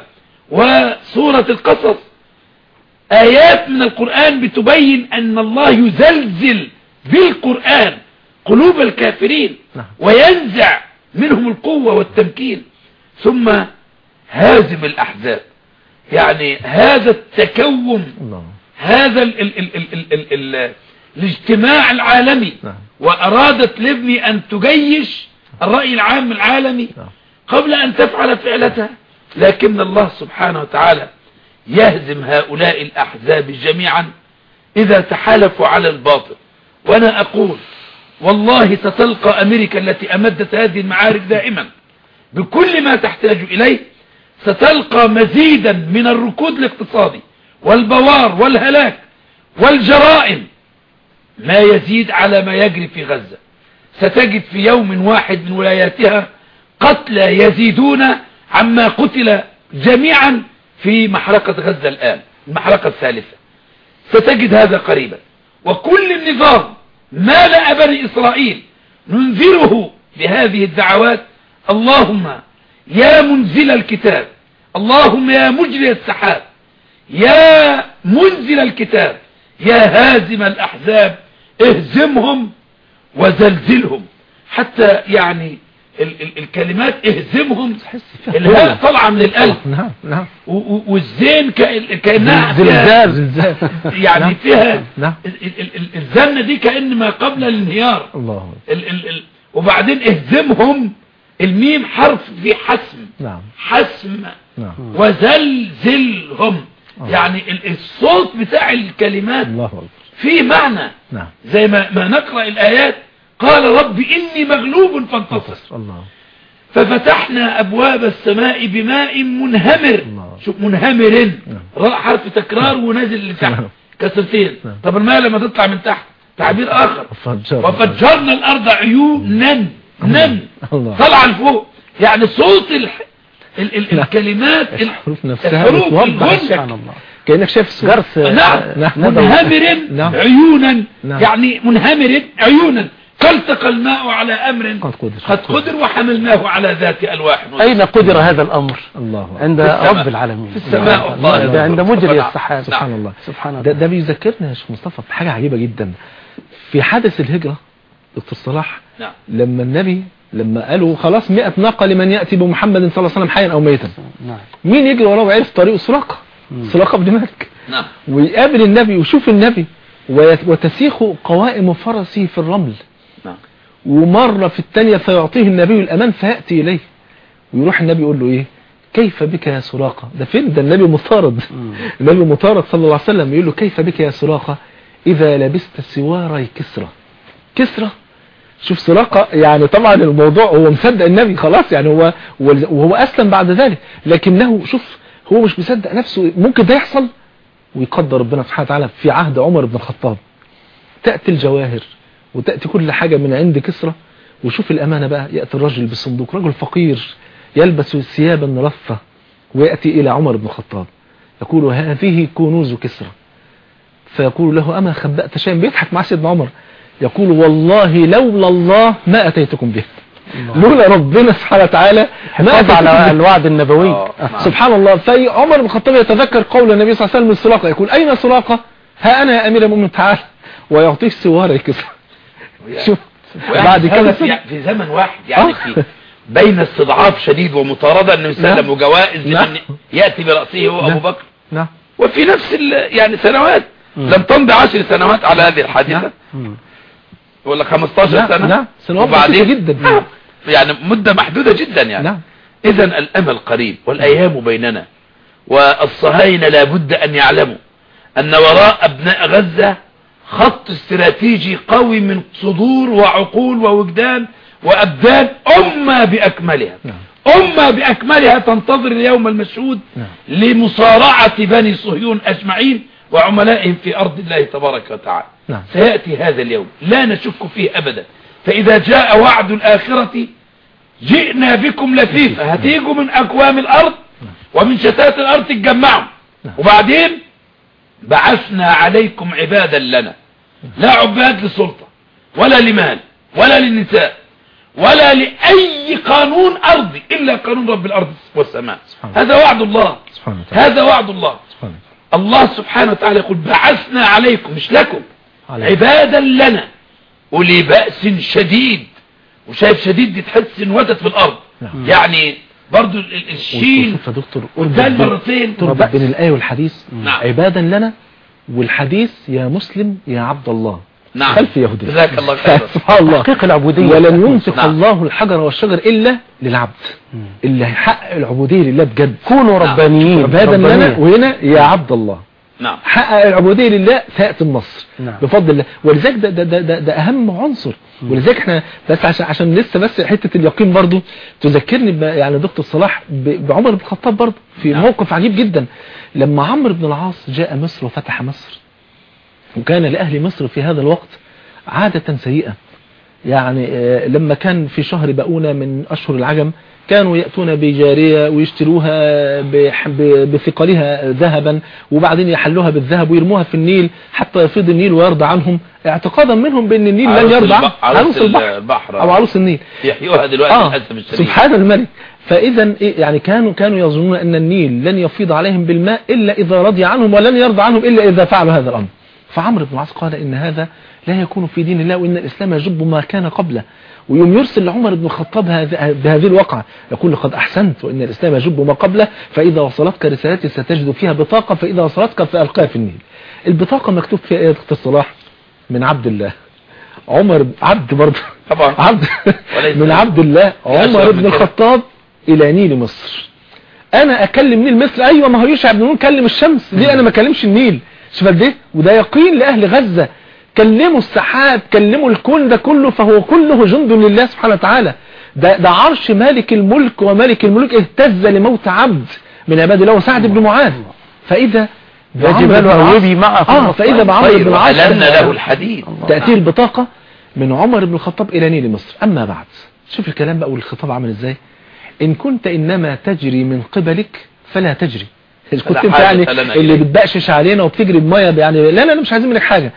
وصورة القصص. آيات من القرآن بتبين أن الله يزلزل بالقرآن قلوب الكافرين نعم. وينزع منهم القوة والتمكين. ثم هازم الأحزاب. يعني هذا التكوم الله هذا ال ال ال ال ال ال ال الاجتماع العالمي نعم. وأرادت ليبني أن تجيش الرأي العام العالمي نعم. قبل أن تفعل فعلتها لكن الله سبحانه وتعالى يهزم هؤلاء الأحزاب جميعا إذا تحالفوا على الباطل وأنا أقول والله ستلقى أمريكا التي أمدت هذه المعارك دائما بكل ما تحتاج إليه ستلقى مزيدا من الركود الاقتصادي والبوار والهلاك والجرائم. ما يزيد على ما يجري في غزة. ستجد في يوم واحد من ولاياتها قتلى يزيدون عما قتل جميعا في محرقة غزة الآن المحرقة الثالثة. ستجد هذا قريبا. وكل النظام مالأ بني إسرائيل ننذره بهذه الدعوات. اللهم يا منزل الكتاب. اللهم يا مجري السحاب. يا منزل الكتاب. يا هازم الأحزاب. اهزمهم وزلزلهم. حتى يعني ال ال الكلمات اهزمهم. الهاء طالعة من القلب نعم نعم و- والزين فيها- زلزال. <laughs> يعني نعم. فيها نعم ال- ال- ال- الزنة دي كأن ما قبل الانهيار. الله. ال ال ال وبعدين اهزمهم الميم حرف في حسم. نعم. حسم. نعم. وزلزلهم. يعني ال- الصوت بتاع الكلمات الله فيه معنى. نعم. زي ما, ما نقرأ الآيات. قال رب إني مغلوب فانتصر. الله ففتحنا أبواب السماء بماء منهمر. الله. شوف منهمر راء حرف تكرار ونازل لتحت. نعم. كسرتين. نعم. طب الماء لما تطلع من تحت؟ تعبير آخر. فجر وفجرنا الأرض عيونا. الله. طلع لفوق يعني صوت ال... ال... ال... نعم. الكلمات ال- الحروف نفسها الحروف بتوضح. سبحان الله كأنك شايف جرس نعم نعم. منهمر نعم. عيونا نعم. يعني منهمر عيونا فالتقى الماء على أمر قد قدر قد قدر وحملناه على ذات ألواح أين قدر هذا الأمر الله. عند. رب العالمين في السماء والله. ده عند مجري نعم. السحاب سبحان الله سبحان ده, الله ده بيذكرنا يا شيخ مصطفى بحاجة عجيبة جدا في حادث الهجرة دكتور صلاح نعم. لما النبي لما قالوا خلاص 100 ناقة لمن يأتي بمحمد صلى الله عليه وسلم حيا أو ميتا. نعم. مين يجري وراه وعرف طريقه سراقة؟ سراقة بن مالك نعم. ويقابل النبي ويشوف النبي وتسيخ قوائم فرسه في الرمل. نعم. ومرة في الثانية فيعطيه النبي الأمان فيأتي إليه. ويروح النبي يقول له إيه؟ كيف بك يا سراقة؟ ده فين؟ ده النبي مطارد. <laughs> النبي مطارد صلى الله عليه وسلم يقول له كيف بك يا سراقة؟ إذا لبست سواري كسرى. كسرى؟ شوف سراقة يعني طبعا الموضوع هو مصدق النبي خلاص يعني هو وهو أسلم بعد ذلك لكنه شوف هو مش مصدق نفسه ممكن ده يحصل؟ ويقدر ربنا سبحانه وتعالى في عهد عمر بن الخطاب. تأتي الجواهر وتأتي كل حاجة من عند كسرى وشوف الأمانة بقى يأتي الرجل بالصندوق رجل فقير يلبس ثيابا رفة ويأتي إلى عمر بن الخطاب. يقول هذه كنوز كسرى. فيقول له أما خبأت شيئا؟ بيضحك مع سيدنا عمر. يقول والله لولا الله ما أتيتكم به. لولا ربنا سبحانه وتعالى ما على. الوعد النبوي. آه، نعم. سبحان الله. في عمر بن الخطاب يتذكر قول النبي صلى الله عليه وسلم لسراقة يقول أين سراقة ها أنا يا أمير المؤمنين تعال. ويعطيه سوارة كسرى شوف. بعد كده في, زمن واحد يعني آه. في بين استضعاف شديد ومطاردة انه يسلم نعم. وجوائز نعم. لمن يأتي برأسه هو نعم. أبو بكر. نعم. وفي نفس يعني سنوات. لم تمضي عشر سنوات على هذه الحادثة. ولا 15 نعم، سنة نعم. سنوات وبعدين بسيطة جدا. نعم. <laughs> يعني مدة محدودة جدا يعني نعم إذا الأمل قريب والأيام بيننا والصهاينة لابد أن يعلموا أن وراء أبناء غزة خط استراتيجي قوي من صدور وعقول ووجدان وأبدان أمة بأكملها نعم. أمة بأكملها تنتظر اليوم المشهود نعم. لمصارعة بني صهيون أجمعين وعملائهم في أرض الله تبارك وتعالى. نعم. سيأتي هذا اليوم. لا نشك فيه أبدا. فإذا جاء وعد الآخرة جئنا بكم لفيفا هتيجوا من أكوام الأرض؟ ومن شتات الأرض تتجمعوا وبعدين؟ بعثنا عليكم عبادا لنا. لا عباد لسلطة ولا لمال ولا للنساء ولا لأي قانون أرضي إلا قانون رب الأرض والسماء. هذا وعد الله. هذا وعد الله. الله سبحانه وتعالى يقول بعثنا عليكم مش لكم. عبادا لنا أولي بأس شديد. وشايف شديد دي تحس انودت في الأرض. نعم. يعني برضو ال- ال- الشين يا دكتور بين- مرتين. بين الآية والحديث. نعم. عبادا لنا والحديث يا مسلم يا عبد الله. نعم. خلف يهودي جزاك الله خيرا. <laughs> سبحان الله. تحقيق العبودية. ولن ينفق نعم. الله الحجر والشجر إلا للعبد. اللي هيحقق العبودية لله بجد. كونوا ربانيين. عبادا لنا ربانيين. وهنا يا عبد الله. نعم. حقق العبودية لله سيأتي النصر. نعم. بفضل الله. ولذلك ده, ده, ده, ده, ده أهم عنصر. ولذلك إحنا بس عشان, عشان لسه بس حتة اليقين برضو. تذكرني ب- يعني دكتور صلاح ب- بعمر بن الخطاب برضو. في نعم. موقف عجيب جدا. لما عمرو بن العاص جاء مصر وفتح مصر. وكان لأهل مصر في هذا الوقت عادة سيئة. يعني آه، لما كان في شهر بقونة من أشهر العجم كانوا يأتون بجارية ويشتروها بثقلها ذهبا وبعدين يحلوها بالذهب ويرموها في النيل حتى يفيض النيل ويرضى عنهم. اعتقادا منهم بأن النيل لن يرضى عنهم عروس البحر. أو عروس النيل. يحيوها دلوقتي آه سبحان الملك. فإذا إيه يعني كانوا كانوا يظنون أن النيل لن يفيض عليهم بالماء إلا إذا رضي عنهم ولن يرضى عنهم إلا إذا فعلوا هذا الأمر. فعمرو بن العاص قال إن هذا لا يكون في دين الله وإن الإسلام يجب ما كان قبله. ويوم يرسل لعمر بن الخطاب بهذه الواقعة يقول لقد أحسنت وإن الإسلام يجب ما قبله فإذا وصلتك رسالتي ستجد فيها بطاقة فإذا وصلتك فألقاها في النيل. البطاقة مكتوب فيها إيه يا دكتور صلاح؟ من عبد الله. عمر عبد برضه. طبعا. <laughs> عبد من عبد الله. عمر بن. الخطاب إلى نيل مصر. أنا أكلم نيل مصر. أيوه ما هو يوشع بن نون كلم الشمس. ليه أنا ما اكلمش النيل؟ شوف إيه وده يقين لأهل غزة. كلموا السحاب كلموا الكون ده كله فهو كله جند لله سبحانه وتعالى. ده ده عرش مالك الملك ومالك الملك اهتز لموت عبد من عباد الله وسعد بن معاذ. بعمرو جبال أوبي معه فإذا بعمرو طيب بن العاص له الحديد. تأتي البطاقة من عمر بن الخطاب إلى نيل مصر. أما بعد شوف الكلام بقى والخطاب عامل إزاي. إن كنت إنما تجري من قبلك فلا تجري. كنت انت يعني اللي. بتبقشش علينا وبتجري بمية يعني لا لا لا مش عايزين منك حاجة.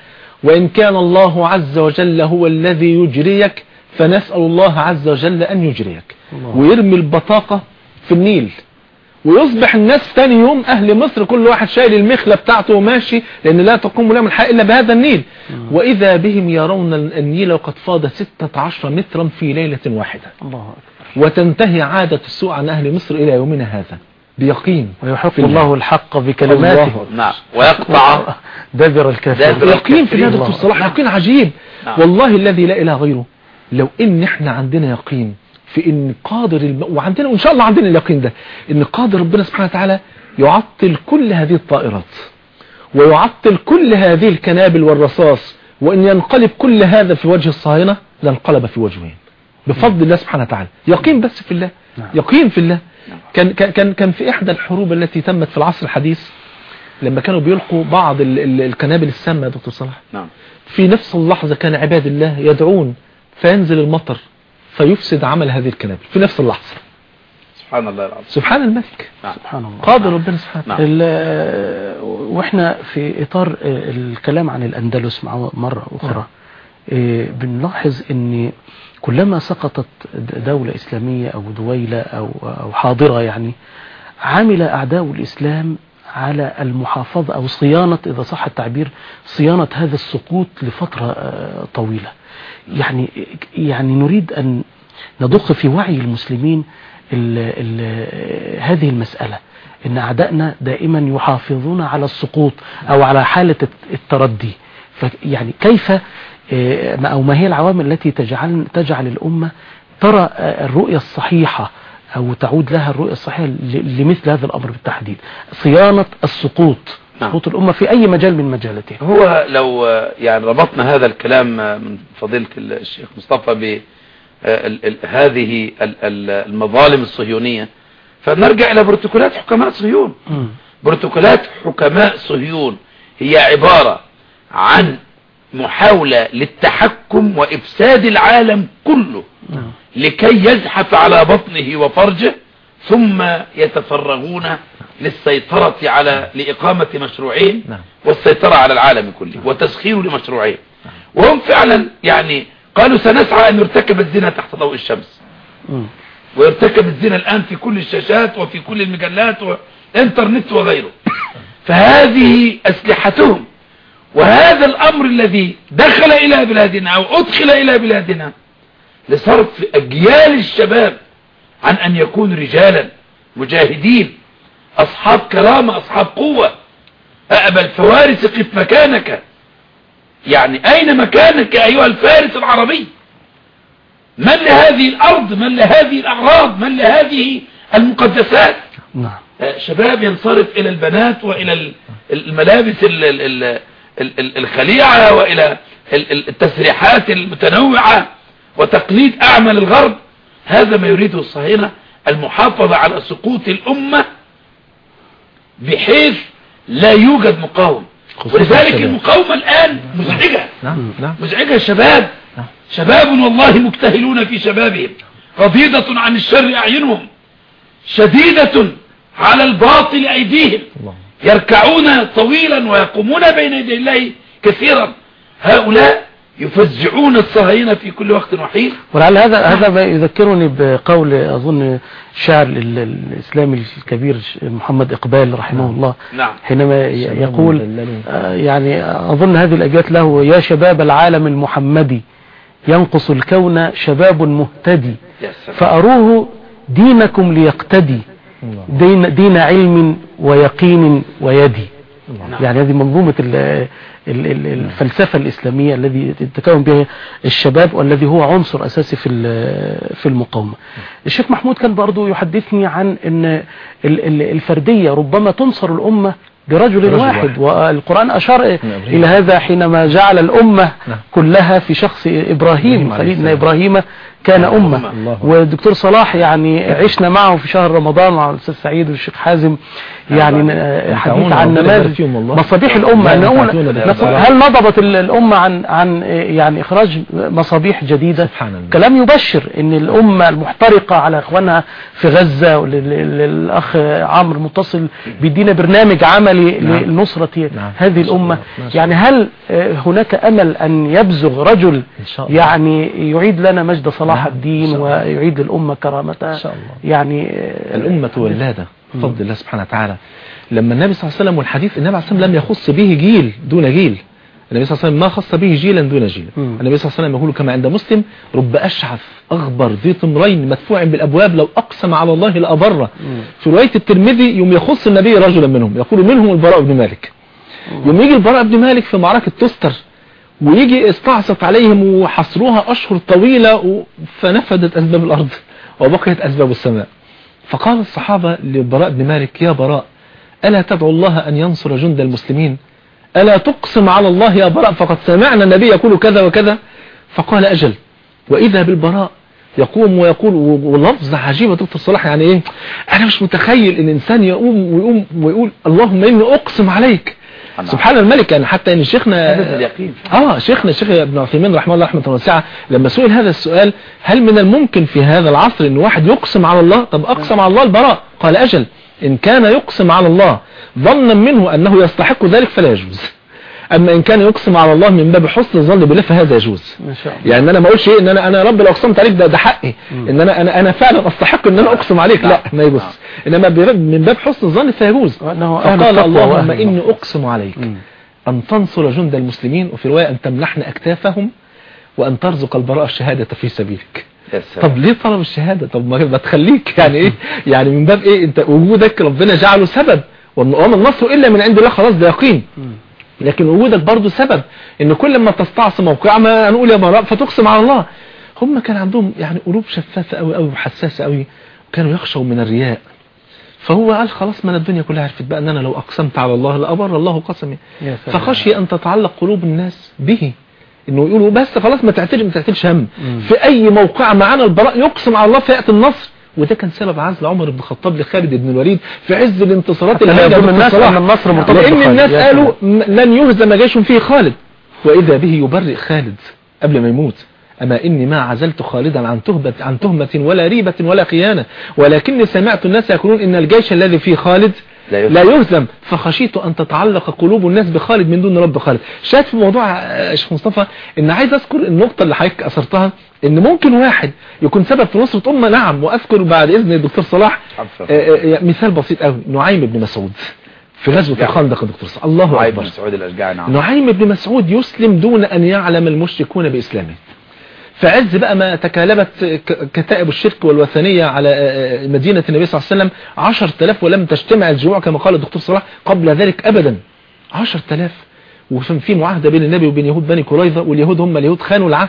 وإن كان الله عز وجل هو الذي يجريك فنسأل الله عز وجل أن يجريك. الله. ويرمي البطاقة في النيل. ويصبح الناس ثاني يوم أهل مصر كل واحد شايل المخلة بتاعته وماشي لأن لا تقوم لهم الحياة إلا بهذا النيل. وإذا بهم يرون النيل وقد فاض 16 مترا في ليلة واحدة. الله أكبر. وتنتهي عادة السوء عن أهل مصر إلى يومنا هذا. بيقين ويحق الله. الحق بكلماته الله. نعم ويقطع <laughs> دابر الكافرين يقين في. دكتور صلاح نعم. يقين عجيب نعم. والله الذي لا إله غيره لو إن إحنا عندنا يقين في إن قادر الم... وعندنا وإن شاء الله عندنا اليقين ده إن قادر ربنا سبحانه وتعالى يعطل كل هذه الطائرات ويعطل كل هذه الكنابل والرصاص وإن ينقلب كل هذا في وجه الصهاينة لانقلب في وجهين بفضل الله سبحانه وتعالى يقين بس في الله نعم. يقين في الله كان كان كان كان في إحدى الحروب التي تمت في العصر الحديث لما كانوا بيلقوا بعض ال- ال- الكنابل السامة يا دكتور صلاح. نعم. في نفس اللحظة كان عباد الله يدعون فينزل المطر فيفسد عمل هذه الكنابل. في نفس اللحظة. سبحان الله العظيم. سبحان الملك. سبحان الله. قادر ربنا سبحانه. نعم. ال- وإحنا في إطار الكلام عن الأندلس مع مرة أخرى. إيه، بنلاحظ ان كلما سقطت دولة إسلامية أو دويلة أو أو حاضرة يعني عمل أعداء الإسلام على المحافظة أو صيانة إذا صح التعبير صيانة هذا السقوط لفترة آه، طويلة. يعني يعني نريد أن نضخ في وعي المسلمين ال ال هذه المسألة. إن أعدائنا دائما يحافظون على السقوط أو على حالة التردي. يعني كيف ما- أو ما هي العوامل التي تجعل تجعل الأمة ترى آه، الرؤية الصحيحة أو تعود لها الرؤية الصحيحة لمثل هذا الأمر بالتحديد. صيانة السقوط. نعم. سقوط الأمة في أي مجال من مجالاتها. هو لو آه، يعني ربطنا هذا الكلام آه، من فضيلة الشيخ مصطفى ب هذه ال- ال- المظالم الصهيونية. فنرجع إلى بروتوكولات حكماء صهيون. بروتوكولات حكماء صهيون هي عبارة عن محاولة للتحكم وإفساد العالم كله نعم. لكي يزحف على بطنه وفرجه ثم يتفرغون للسيطرة على لإقامة مشروعين نعم. والسيطرة على العالم كله وتسخير لمشروعين وهم فعلا يعني قالوا سنسعى أن يرتكب الزنا تحت ضوء الشمس. ويرتكب الزنا الآن في كل الشاشات وفي كل المجلات والإنترنت وغيره <coughs> فهذه أسلحتهم وهذا الأمر الذي دخل إلى بلادنا أو أدخل إلى بلادنا لصرف أجيال الشباب عن أن يكونوا رجالا مجاهدين أصحاب كرامة أصحاب قوة. أأبى الفوارس قف مكانك. يعني أين مكانك أيها الفارس العربي؟ من لهذه الأرض؟ من لهذه الأعراض؟ من لهذه المقدسات؟ نعم. شباب ينصرف إلى البنات وإلى ال- الملابس ال- ال- ال- ال- ال- الخليعة وإلى ال- ال- التسريحات المتنوعة وتقليد أعمال الغرب. هذا ما يريده الصهاينة المحافظة على سقوط الأمة بحيث لا يوجد مقاوم ولذلك. المقاومة الآن مزعجة. نعم نعم. مزعجة شباب شباب والله مكتهلون في شبابهم. رضيضة عن الشر أعينهم. شديدة على الباطل أيديهم. يركعون طويلا ويقومون بين يدي الله كثيرا هؤلاء يفزعون الصهاينة في كل وقت وحين ولعل هذا هذا ما يذكرني بقول أظن الشاعر ال- ال- الإسلامي الكبير محمد إقبال رحمه الله نعم. حينما يقول. آه، يعني أظن هذه الأبيات له يا شباب العالم المحمدي ينقص الكون شباب مهتدي يا سلام. فأروه دينكم ليقتدي دين, دين علم ويقين ويدي يعني هذه منظومة ال- الفلسفة الإسلامية الذي تتكون بها الشباب والذي هو عنصر أساسي في في المقاومة الشيخ محمود كان برضو يحدثني عن أن ال- ال- الفردية ربما تنصر الأمة برجل واحد واحد. والقرآن أشار. إلى هذا حينما جعل الأمة نعم. كلها في شخص إبراهيم إبراهيم عليه خليل إن السلام. إبراهيم كان أمة. والدكتور صلاح يعني عشنا معه في شهر رمضان مع الأستاذ سعيد والشيخ حازم يعني آه، حديث عن نماذج. مصابيح الأمة. هل نضبت ال- الأمة عن عن يعني إخراج مصابيح جديدة. كلام يبشر أن الأمة المحترقة على إخوانها في غزة والأخ عمرو متصل بيدينا برنامج عملي نعم. لنصرة نعم. هذه الأمة شاء يعني هل آه، هناك أمل أن يبزغ رجل إن. يعني يعيد لنا مجد صلاح نعم. الدين الله. ويعيد للأمة كرامتها الله. يعني آه، الأمة ولادة بفضل الله سبحانه وتعالى لما النبي صلى الله عليه وسلم والحديث النبي عليه الصلاة والسلام لم يخص به جيل دون جيل النبي صلى الله عليه وسلم ما خص به جيلا دون جيل. النبي صلى الله عليه وسلم يقول كما عند مسلم رب أشعث أغبر ذي طمرين مدفوع بالأبواب لو أقسم على الله لأبره في رواية الترمذي يوم يخص النبي رجلا منهم يقول منهم البراء بن مالك يوم يجي البراء بن مالك في معركة تستر ويجي استعصت عليهم وحصروها أشهر طويلة فنفدت أسباب الأرض وبقيت أسباب السماء. فقال الصحابة لبراء بن مالك يا براء ألا تدعو الله أن ينصر جند المسلمين؟ ألا تقسم على الله يا براء فقد سمعنا النبي يقول كذا وكذا؟ فقال أجل وإذا بالبراء يقوم ويقول ولفظ عجيبة دكتور صلاح يعني إيه؟ أنا مش متخيل إن إنسان يقوم ويقوم ويقول اللهم إني أقسم عليك. سبحان الملك يعني حتى إن شيخنا. آه شيخنا الشيخ ابن عثيمين رحمه الله رحمة واسعة لما سئل هذا السؤال هل من الممكن في هذا العصر إن واحد يقسم على الله؟ طب أقسم على الله البراء. قال أجل إن كان يقسم على الله ظنا منه أنه يستحق ذلك فلا يجوز. أما إن كان يقسم على الله من باب حسن الظن بالله فهذا يجوز. ما شاء الله. يعني أنا ما أقولش إيه إن أنا أنا يا رب لو اقسمت عليك ده ده حقي. إن أنا أنا أنا فعلا أستحق إن أنا أقسم عليك. لا ما يجوز. إنما من باب حسن الظن فيجوز. فقال اللهم إني أقسم عليك. أن تنصر جند المسلمين وفي رواية أن تمنحن أكتافهم وأن ترزق البراء الشهادة في سبيلك. يا سلام. طب ليه طلب الشهادة؟ طب ما ما تخليك. يعني إيه؟ يعني من باب إيه؟ أنت وجودك ربنا جعله سبب. وما النصر إلا من عند الله خلاص ده يقين. لكن وجودك برضو سبب إن كل ما تستعصي موقع ما هنقول يا براء فتقسم على الله. هم كان عندهم يعني قلوب شفافة قوي قوي وحساسة قوي وكانوا يخشوا من الرياء. فهو قال خلاص ما الدنيا كلها عرفت بقى إن أنا لو أقسمت على الله لأبر الله قسمي. فخشي أن تتعلق قلوب الناس به. إنه يقولوا بس خلاص ما تعتلش ما تعتلش هم. في أي موقع معانا البراء يقسم على الله فيأتي النصر. وده كان سبب عزل عمر بن الخطاب لخالد بن الوليد في عز الانتصارات يظن ضد الناس. أن النصر مرتبط لأن. الناس قالوا لن يهزم جيش فيه خالد. وإذا به يبرئ خالد قبل ما يموت. أما إني ما عزلت خالدا عن تهمة, عن تهمة ولا ريبة ولا خيانة. ولكني سمعت الناس يقولون إن الجيش الذي فيه خالد لا يهزم. لا يهزم. فخشيت أن تتعلق قلوب الناس بخالد من دون رب خالد. شاهد في موضوع آه، شيخ مصطفى إن عايز أذكر النقطة اللي حضرتك أثرتها. إن ممكن واحد يكون سبب في نصرة أمة نعم وأذكر بعد إذن الدكتور صلاح عفوا. آه، آه، مثال بسيط قوي نعيم بن مسعود في غزوة نعم. الخندق يا دكتور صلاح الله وعيد أكبر بن سعود الأشجعي نعم نعيم بن مسعود يسلم دون أن يعلم المشركون بإسلامه فعز بقى ما تكالبت كتائب الشرك والوثنية على آه، مدينة النبي صلى الله عليه وسلم عشر تلاف ولم تجتمع الجموع كما قال الدكتور صلاح قبل ذلك أبدا عشر تلاف وكان في معاهدة بين النبي وبين يهود بني قريظة واليهود هم اليهود خانوا العهد.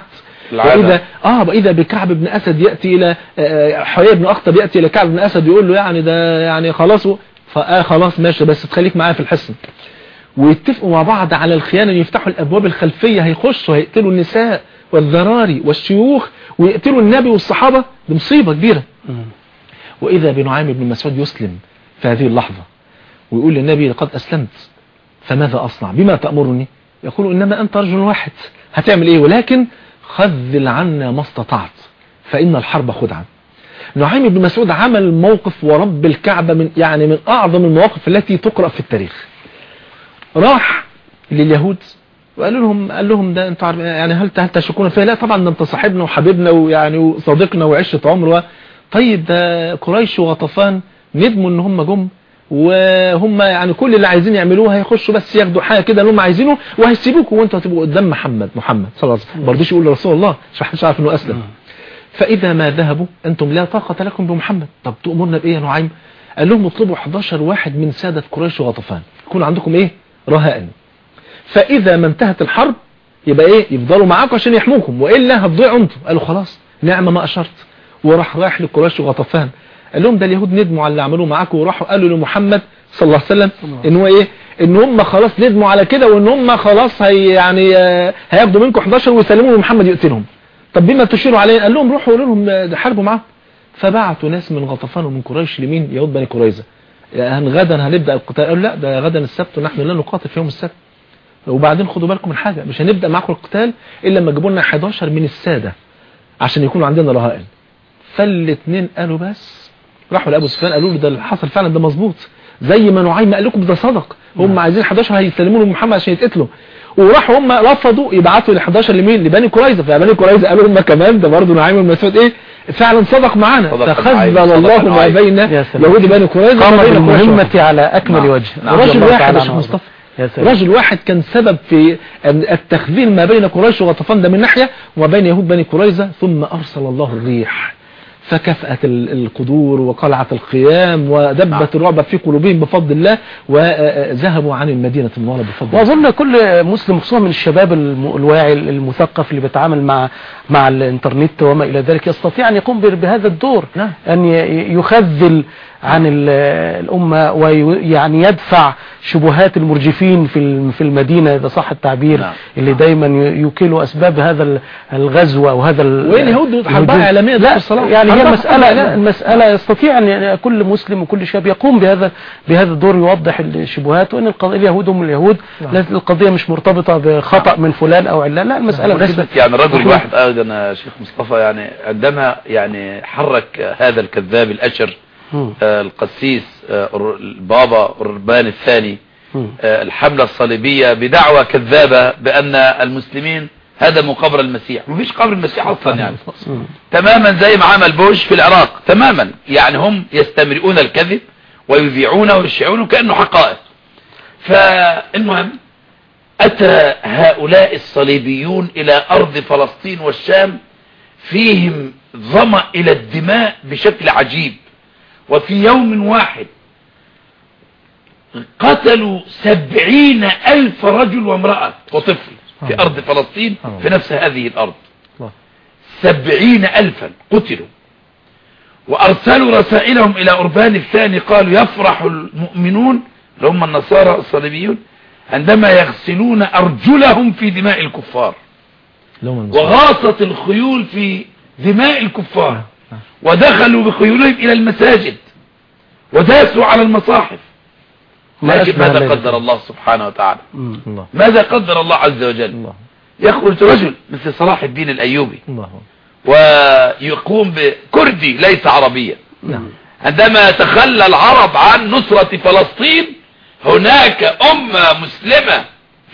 وإذا آه وإذا بكعب بن أسد يأتي إلى آه، حيي بن أخطب يأتي إلى كعب بن أسد يقول له يعني ده يعني خلاص فآه خلاص ماشي بس تخليك معايا في الحصن. ويتفقوا مع بعض على الخيانة إن يفتحوا الأبواب الخلفية هيخشوا هيقتلوا النساء والذراري والشيوخ ويقتلوا النبي والصحابة دي مصيبة كبيرة. وإذا بنعيم بن مسعود يسلم في هذه اللحظة ويقول للنبي لقد أسلمت فماذا أصنع؟ بما تأمرني؟ يقول إنما أنت رجل واحد هتعمل إيه؟ ولكن خذل عنا ما استطعت فإن الحرب خدعة نعيم بن مسعود عمل موقف ورب الكعبة من يعني من أعظم المواقف التي تقرأ في التاريخ راح لليهود وقال لهم قال لهم ده أنتوا عارفين يعني هل هل تشكون فيها لا طبعا ده انت صاحبنا وحبيبنا ويعني وصديقنا وعشرة عمر. طيب ده قريش وغطفان ندموا إن هم جم وهم يعني كل اللي عايزين يعملوه هيخشوا بس ياخدوا حاجة كده اللي هم عايزينه وهيسيبوكوا وانتوا هتبقوا قدام محمد محمد صلى الله عليه وسلم. ما رضيش يقول لرسول الله مش عارف إنه أسلم. فإذا ما ذهبوا أنتم لا طاقة لكم بمحمد. طب تؤمرنا بإيه يا نعيم؟ قال لهم اطلبوا 11 واحد من سادة قريش وغطفان. يكون عندكم إيه؟ رهائن. فإذا ما انتهت الحرب يبقى إيه؟ يفضلوا معاكم عشان يحموكم. وإلا هتضيعوا أنتم. قالوا خلاص نعم ما أشرت. وراح رايح لقريش وغطفان. قال لهم ده اليهود ندموا على اللي عملوه معاكم وراحوا قالوا لمحمد صلى الله عليه وسلم إن هو إيه؟ إن هم خلاص ندموا على كده وإن هم خلاص هي يعني آه، هياخدوا منكم 11 ويسلموا لمحمد يقتلهم. طب بما تشيروا عليه قال لهم روحوا قولوا لهم آه، حاربوا معاهم. فبعتوا ناس من غطفان ومن قريش لمين؟ يهود بني قريظة. يعني غدا هنبدأ القتال. قالوا لا ده غدا السبت ونحن لا نقاتل في يوم السبت. وبعدين خدوا بالكم من حاجة مش هنبدأ معاكم القتال إلا لما تجيبوا لنا 11 من السادة عشان يكونوا عندنا رهائن. فالاثنين قالوا بس راحوا لأبو سفيان قالوا له ده اللي حصل فعلا ده مظبوط. زي ما نعيم قال لكم ده صدق. هم عايزين 11 هيسلموا له محمد عشان يتقتلوا. وراحوا هم رفضوا يبعتوا ال 11 لمين؟ لبني قريظة. فبني قريظة قالوا هم كمان ده برضه نعيم بن مسعود إيه؟ فعلا صدق معانا. فخذل الله ما. بين. يهود بني قريظة وما بين بالمهمة على أكمل نعم. وجه. نعم. رجل واحد يا شيخ عنه مصطفى. رجل واحد كان سبب في التخذيل ما بين قريش وغطفان ده من ناحية وما بين يهود بني قريظة ثم أرسل الله الريح. فكفأت ال- القدور وقلعت القيام ودبت الرعب في قلوبهم بفضل الله وذهبوا عن المدينة المنورة بفضل الله وأظن كل مسلم خصوصا من الشباب الواعي المثقف اللي بيتعامل مع مع الإنترنت وما إلى ذلك يستطيع أن يقوم بهذا الدور نعم. أن ي- يخذل عن ال- الأمة ويعني يدفع شبهات المرجفين في في المدينة إذا صح التعبير نعم. اللي دايما ي- يوكلوا أسباب هذا ال- الغزو أو هذا ال- وين يهود حرباء الهجوم. إعلامية لا دكتور صلاح؟ يعني هي إعلامية. المساله يستطيع أن يعني كل مسلم وكل شاب يقوم بهذا بهذا الدور يوضح الشبهات وإن القضية اليهود هم اليهود لا القضية مش مرتبطة بخطأ من فلان أو علان لا المسألة بمناسبة كده. يعني الرجل الواحد أيضا يا شيخ مصطفى يعني عندما يعني حرك هذا الكذاب. آه، القسيس آه، البابا الربان الثاني. آه، الحملة الصليبية بدعوة كذابة بأن المسلمين هدموا قبر المسيح. مفيش قبر المسيح أصلا يعني. تماما زي ما عمل بوش في العراق. تماما. يعني هم يستمرئون الكذب ويذيعونه ويشيعونه كأنه حقائق. فالمهم أتى هؤلاء الصليبيون إلى أرض فلسطين والشام فيهم ظمأ إلى الدماء بشكل عجيب. وفي يوم واحد قتلوا سبعين ألف رجل وامرأة وطفل في أرض فلسطين في نفس هذه الأرض. سبعين ألفا قتلوا. وأرسلوا رسائلهم إلى أربان الثاني قالوا يفرح المؤمنون اللي هم النصارى الصليبيون عندما يغسلون أرجلهم في دماء الكفار. لهم. وغاصت الخيول في دماء الكفار. ودخلوا بخيولهم إلى المساجد وداسوا على المصاحف. لكن ماذا. قدر الله سبحانه وتعالى. الله. ماذا قدر الله عز وجل؟ الله. يخرج رجل مثل صلاح الدين الأيوبي الله. ويقوم بكردي ليس عربيا. نعم. عندما تخلى العرب عن نصرة فلسطين هناك أمة مسلمة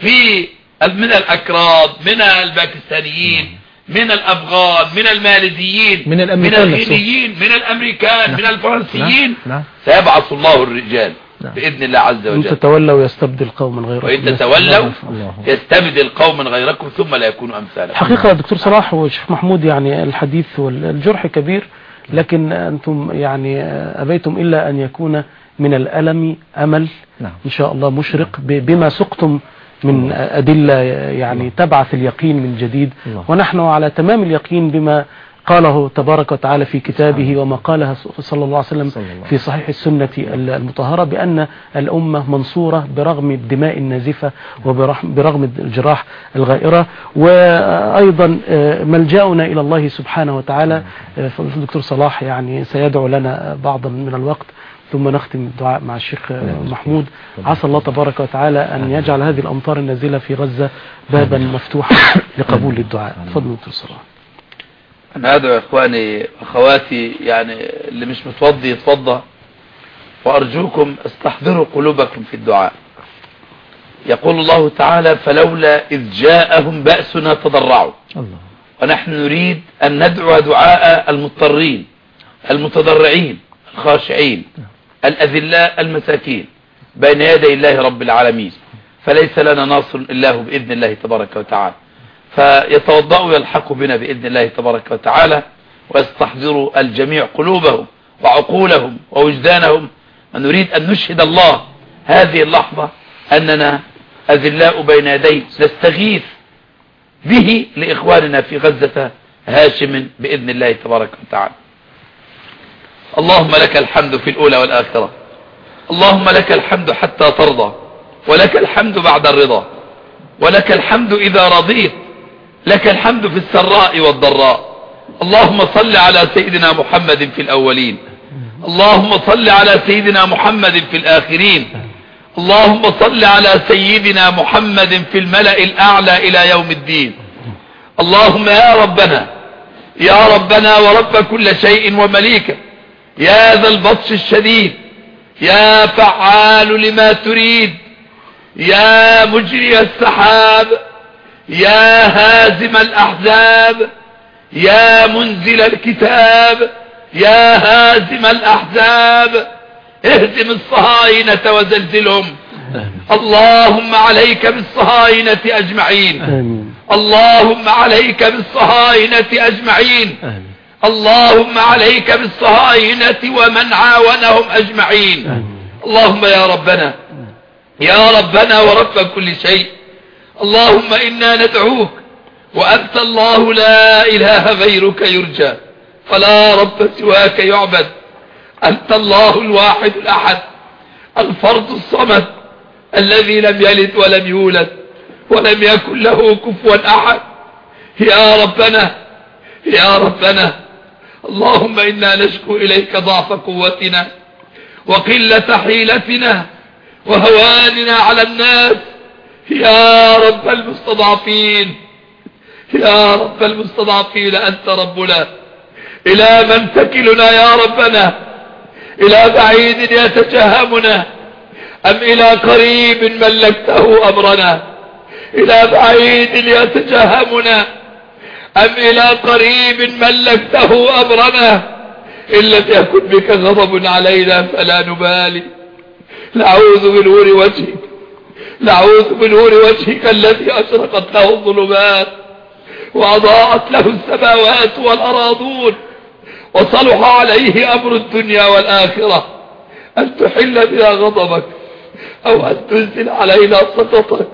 في من الأكراد من الباكستانيين من الأفغان من الماليزيين من الأمريكان من نفسهم. الهنديين من الأمريكان من الفرنسيين. نعم. سيبعث الله الرجال نعم. بإذن الله عز إن وجل. تتولوا يستبدل قوما غيركم. وإن تتولوا يستبدل قوما غيركم ثم لا يكونوا أمثالكم. حقيقة يا دكتور صلاح وشيخ محمود يعني الحديث والجرح كبير لكن أنتم يعني أبيتم إلا أن يكون من الألم أمل نعم. إن شاء الله مشرق بما سقتم من أدلة يعني تبعث اليقين من جديد. ونحن على تمام اليقين بما قاله تبارك وتعالى في كتابه وما قالها صلى الله عليه وسلم في صحيح السنة المطهرة بأن الأمة منصورة برغم الدماء النازفة وبرغم الجراح الغائرة. وأيضا آه، ملجأنا إلى الله سبحانه وتعالى. آه، فضيلة الدكتور صلاح يعني سيدعو لنا بعضا من الوقت. ثم نختم الدعاء مع الشيخ محمود. عسى الله تبارك وتعالى أن يجعل هذه الأمطار النازلة في غزة بابا مفتوحا لقبول الدعاء. تفضلوا دكتور صلاح أنا أدعو إخواني أخواتي يعني اللي مش متوضي يتوضى. وأرجوكم استحضروا قلوبكم في الدعاء. يقول الله تعالى فلولا إذ جاءهم بأسنا تضرعوا. الله. ونحن نريد أن ندعو دعاء المضطرين المتضرعين الخاشعين. الأذلاء المساكين بين يدي الله رب العالمين. فليس لنا ناصر إلا هو بإذن الله تبارك وتعالى. فيتوضأوا ويلحقوا بنا بإذن الله تبارك وتعالى ويستحضروا الجميع قلوبهم وعقولهم ووجدانهم. ونريد أن نشهد الله هذه اللحظة أننا أذلاء بين يديه نستغيث به لإخواننا في غزة هاشم بإذن الله تبارك وتعالى. اللهم لك الحمد في الأولى والآخرة. اللهم لك الحمد حتى ترضى. ولك الحمد بعد الرضا. ولك الحمد إذا رضيت. لك الحمد في السراء والضراء. اللهم صل على سيدنا محمد في الأولين. اللهم صل على سيدنا محمد في الآخرين. اللهم صل على سيدنا محمد في الملأ الأعلى إلى يوم الدين. اللهم يا ربنا يا ربنا ورب كل شيء ومليكه يا ذا البطش الشديد يا فعال لما تريد يا مجري السحاب يا هازم الأحزاب يا منزل الكتاب يا هازم الأحزاب اهزم الصهاينة وزلزلهم. اللهم عليك بالصهاينة أجمعين. اللهم عليك بالصهاينة أجمعين. اللهم عليك بالصهاينة ومن عاونهم أجمعين. اللهم يا ربنا يا ربنا ورب كل شيء. اللهم إنا ندعوك وأنت الله لا إله غيرك يرجى. فلا رب سواك يعبد. أنت الله الواحد الأحد الفرد الصمد الذي لم يلد ولم يولد ولم يكن له كفوا أحد. يا ربنا يا ربنا اللهم إنا نشكو إليك ضعف قوتنا وقلة حيلتنا وهواننا على الناس. يا رب المستضعفين يا رب المستضعفين أنت ربنا. إلى من تكلنا يا ربنا. إلى بعيد يتجهمنا. أم إلى قريب ملكته أمرنا؟ إلى بعيد يتجهمنا. أم إلى قريب ملكته أمرنا إن لم يكن بك غضب علينا فلا نبالي. نعوذ بنور وجهك. نعوذ بنور وجهك الذي أشرقت له الظلمات وأضاءت له السماوات والأراضون. وصلح عليه أمر الدنيا والآخرة. أن تحل بنا غضبك أو أن تنزل علينا سخطك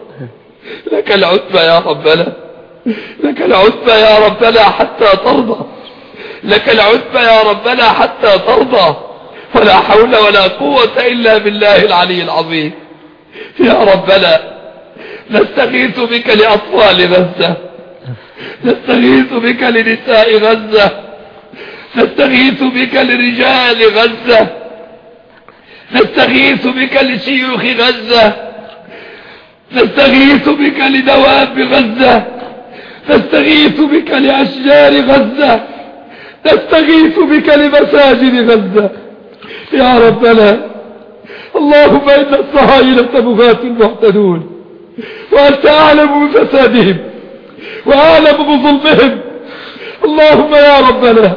لك العتبى يا ربنا. لك العتبى يا ربنا حتى ترضى. لك العتبى يا ربنا حتى ترضى. ولا حول ولا قوة إلا بالله العلي العظيم. يا ربنا نستغيث بك لأطفال غزة. نستغيث بك لنساء غزة. نستغيث بك لرجال غزة. نستغيث بك لشيوخ غزة. نستغيث بك لدواب غزة. نستغيث بك لأشجار غزة نستغيث بك لمساجد غزة. يا ربنا اللهم إن الصهاينة بغاة محتدون وأنت أعلم بفسادهم وأعلم بظلمهم. اللهم يا ربنا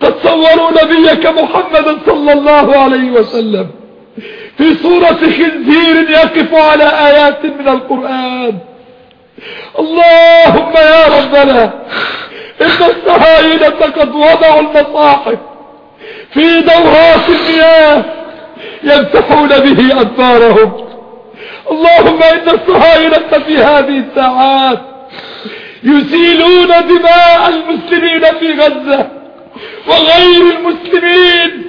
قد صوروا نبيك محمد صلى الله عليه وسلم في صورة خنزير يقف على آيات من القرآن. اللهم يا ربنا إن الصهاينة قد وضعوا المصاحف في دورات المياه يمسحون به أدبارهم اللهم إن الصهاينة في هذه الساعات يزيلون دماء المسلمين في غزة وغير المسلمين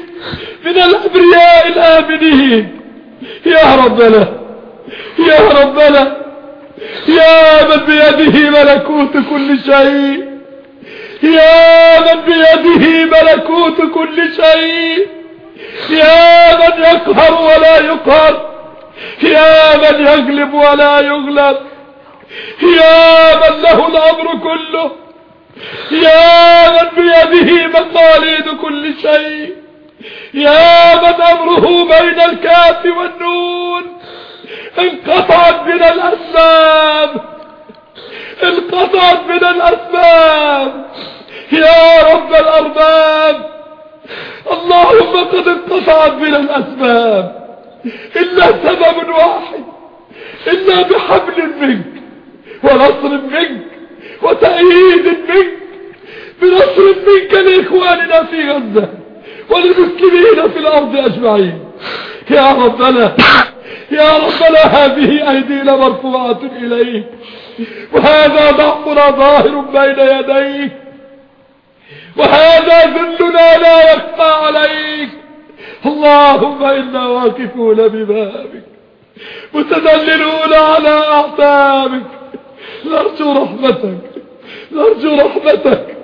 من الأبرياء الآمنين. يا ربنا يا ربنا يا من بيده ملكوت كل شيء. يا من بيده ملكوت كل شيء. يا من يقهر ولا يقهر. يا من يغلب ولا يغلب. يا من له الأمر كله. يا من بيده مقاليد كل شيء. يا من أمره بين الكاف والنون. انقطعت بنا الأسباب. انقطعت بنا الأسباب. يا رب الأرباب. اللهم قد انقطعت بنا الأسباب. إلا سبب واحد. إلا بحبل منك ونصر منك وتأييد منك. بنصر منك لإخواننا في غزة وللمسلمين في الأرض أجمعين. يا ربنا. يا ربنا هذه أيدينا مرفوعة إليك. وهذا ضعفنا ظاهر بين يديك. وهذا ذلنا لا يخفى عليك. اللهم إنا واقفون ببابك. متذللون على أعتابك. نرجو رحمتك. نرجو رحمتك.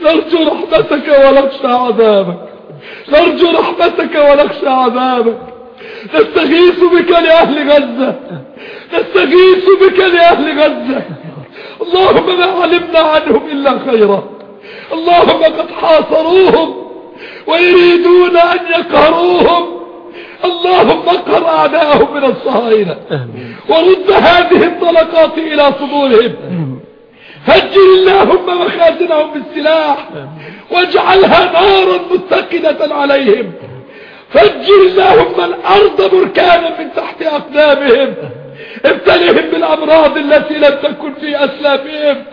نرجو رحمتك ونخشى عذابك. نرجو رحمتك ونخشى عذابك. نستغيث بك لأهل غزة. نستغيث بك لأهل غزة. اللهم ما علمنا عنهم إلا خيرا. اللهم قد حاصروهم ويريدون أن يقهروهم. اللهم اقهر أعداءهم من الصهاينة. ورد هذه الطلقات إلى صدورهم. فجر اللهم مخازنهم بالسلاح. واجعلها نارا متقدة عليهم. فجر اللهم الأرض بركانا من تحت أقدامهم ابتلهم بالأمراض التي لم تكن في أسلافهم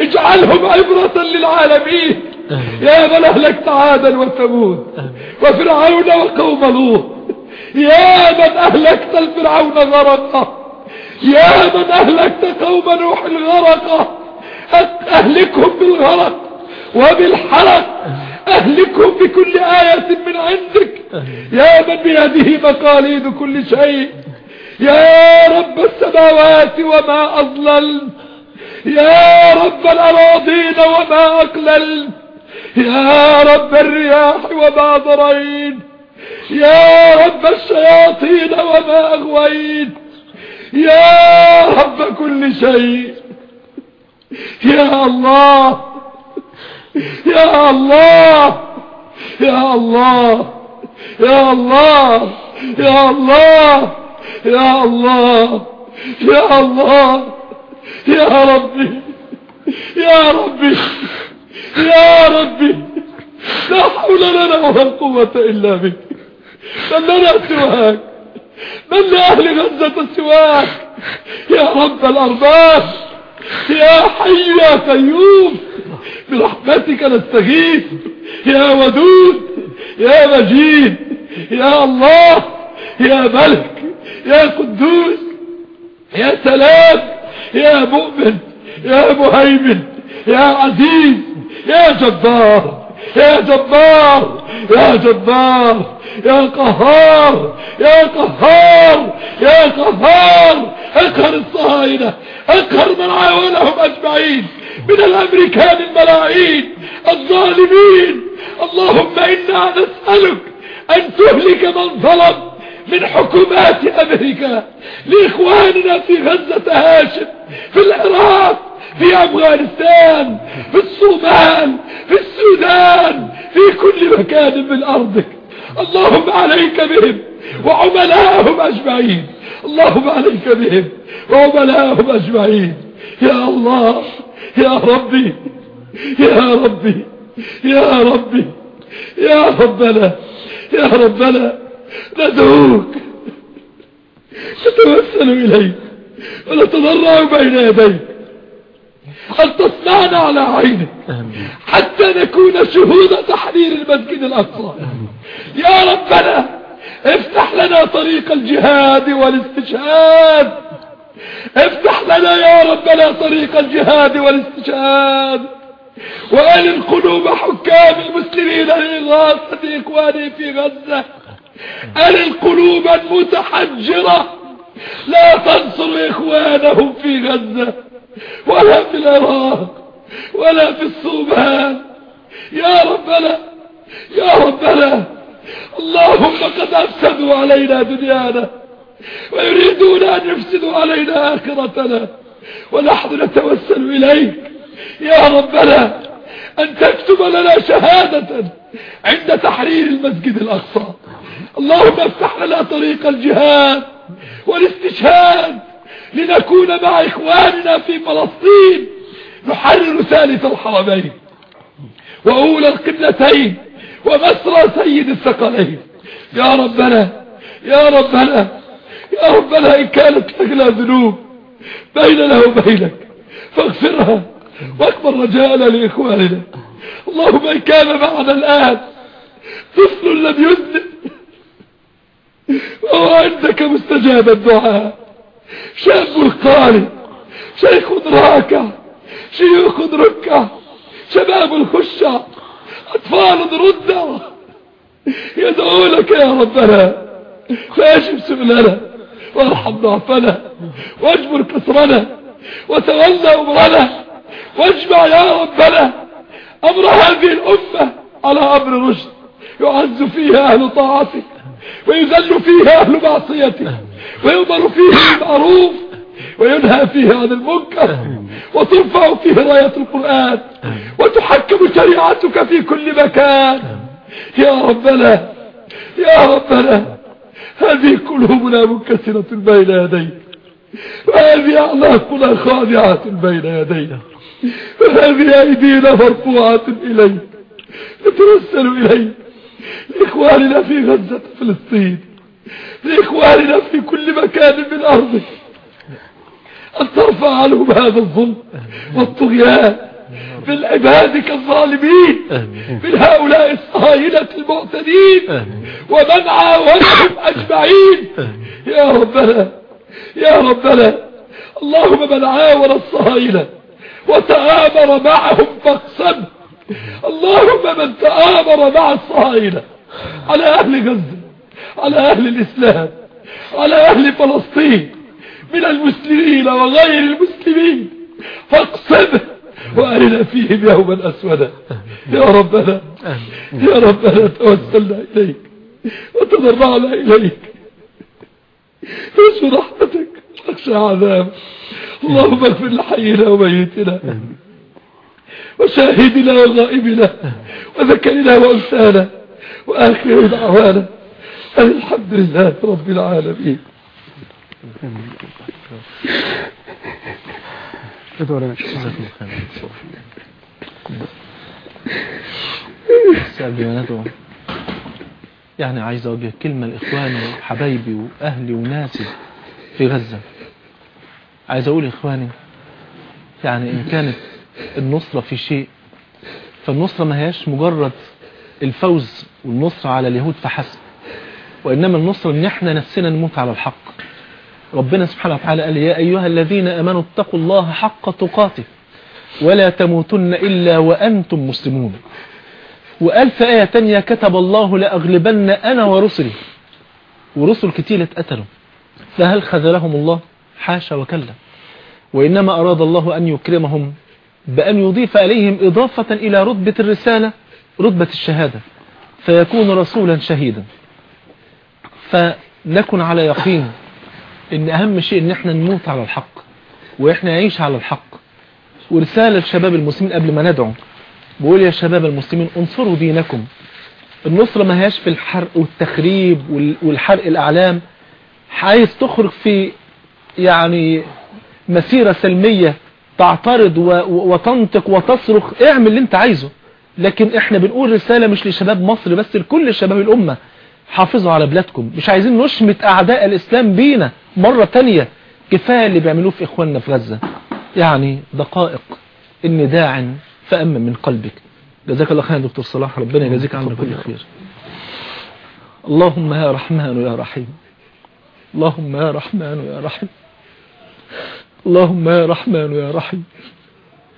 اجعلهم عبرة للعالمين. يا من أهلكت عادا وثمود وفرعون وقوم لوط. يا من أهلكت الفرعون غرقا. يا من أهلكت قوم نوح الغرقا أهلكهم بالغرق وبالحرق. أهلكهم بكل آية من عندك. يا من بيده مقاليد كل شيء. يا رب السماوات وما أضلل. يا رب الأراضين وما أقلل. يا رب الرياح وما ضرين يا رب الشياطين وما أغويت. يا رب كل شيء. يا الله. يا الله! يا الله! يا الله! يا الله! يا الله! يا الله! يا ربي! يا ربي! يا ربي! لا حول لنا ولا قوة إلا بك. من لنا سواك؟ من لأهل غزة سواك؟ يا رب الأرباب! يا حي يا قيوم برحمتك نستغيث. يا ودود يا مجيد يا الله يا ملك يا قدوس يا سلام يا مؤمن يا مهيمن يا عزيز يا جبار. يا جبار يا جبار يا قهار يا قهار يا قهار اقهر الصهاينة اقهر من عاونهم أجمعين من الأمريكان الملاعين الظالمين. اللهم إنا نسألك أن تهلك من ظلم من حكومات أمريكا لإخواننا في غزة هاشم في العراق في أفغانستان في الصومال في السودان في كل مكان من ارضك اللهم عليك بهم وعملاءهم أجمعين. اللهم عليك بهم وعملاءهم أجمعين. يا الله يا ربي يا ربي يا ربي يا ربنا يا ربنا ندعوك نتوسل إليك ونتضرع بين يديك. أن تصنعنا على عينك. حتى نكون شهود تحرير المسجد الأقصى. يا ربنا افتح لنا طريق الجهاد والاستشهاد. افتح لنا يا ربنا طريق الجهاد والاستشهاد. وألن قلوب حكام المسلمين لإغاثة إخواني في غزة. ألن قلوبا متحجرة لا تنصر إخوانهم في غزة. ولا في العراق ولا في الصومال. يا ربنا يا ربنا اللهم قد أفسدوا علينا دنيانا ويريدون أن يفسدوا علينا آخرتنا ونحن نتوسل إليك. يا ربنا أن تكتب لنا شهادة عند تحرير المسجد الأقصى. اللهم افتح لنا طريق الجهاد والاستشهاد لنكون مع إخواننا في فلسطين. نحرر ثالث الحرمين. وأولى القبلتين. ومسرى سيد الثقلين. يا ربنا يا ربنا يا ربنا إن كانت لنا ذنوب. بيننا وبينك. فاغفرها واكبر رجاءنا لإخواننا. اللهم إن كان معنا الآن طفل لم يذنب. وهو عندك مستجاب الدعاء. شاب قارئ شيخ راكع شيوخ ركع شباب خشع أطفال ردع يدعونك يا ربنا. فاجب سبلنا وارحم ضعفنا واجبر كسرنا وتولى أمرنا. واجمع يا ربنا أمر هذه الأمة على أمر رشد يعز فيها أهل طاعتك ويذل فيها أهل معصيتك. ويؤمر فيه بالمعروف وينهى فيه عن المنكر وترفع فيه راية القرآن وتحكم شريعتك في كل مكان. يا ربنا يا ربنا هذه قلوبنا منكسرة بين يديك. وهذه أعلاقنا خاضعة بين يديك وهذه أيدينا مرفوعة إليك. نتوسل إليك. لإخواننا في غزة فلسطين. لإخواننا في كل مكان من أرضك. أن ترفع عنهم هذا الظلم والطغيان من عبادك الظالمين من هؤلاء الصهاينة المعتدين ومن عاونهم أجمعين. يا ربنا يا ربنا اللهم من عاون الصهاينة وتآمر معهم فاقسم اللهم من تآمر مع الصهاينة على أهل غزة. على أهل الإسلام على أهل فلسطين من المسلمين وغير المسلمين. فاقسمه وأرنا فيهم يوما أسودا. يا ربنا يا ربنا توسلنا إليك وتضرعنا إليك. نرجو رحمتك واخشى عذابك اللهم اغفر لحينا وميتنا وشاهدنا وغائبنا وذكرنا وأنسانا وآخر دعوانا. الحمد لله رب العالمين. يعني عايز اوجه كلمة لاخواني وحبايبي وأهلي وناسي في غزة. عايز أقول إخواني يعني إن كانت النصرة في شيء فالنصرة ما هياش مجرد الفوز والنصرة على اليهود فحسب. وإنما النصرة إن إحنا نفسنا نموت على الحق. ربنا سبحانه وتعالى قال يا أيها الذين أمنوا اتقوا الله حق تقاته ولا تموتن إلا وأنتم مسلمون. وقال في آية تانية كتب الله لأغلبن أنا ورسلي. ورسل كتير اتقتلوا. فهل خذلهم الله؟ حاشا وكلا. وإنما أراد الله أن يكرمهم بأن يضيف إليهم إضافة إلى رتبة الرسالة رتبة الشهادة. فيكون رسولا شهيدا. فنكن على يقين إن أهم شيء إن إحنا نموت على الحق وإحنا نعيش على الحق. ورسالة لشباب المسلمين قبل ما ندعو بقول يا شباب المسلمين انصروا دينكم. النصرة ما هياش في الحرق والتخريب والحرق الإعلام. عايز تخرج في يعني مسيرة سلمية تعترض وتنطق وتصرخ اعمل اللي انت عايزه. لكن إحنا بنقول رسالة مش لشباب مصر بس لكل شباب الأمة. حافظوا على بلادكم. مش عايزين نشمت أعداء الإسلام بينا مرة تانية. كفاية اللي بيعملوه في إخواننا في غزة. يعني دقائق ان داع فأمن من قلبك. جزاك الله خير دكتور صلاح. ربنا يجزيك عنا كل خير. اللهم يا رحمن يا رحيم. اللهم يا رحمن يا رحيم. اللهم يا رحمن يا رحيم.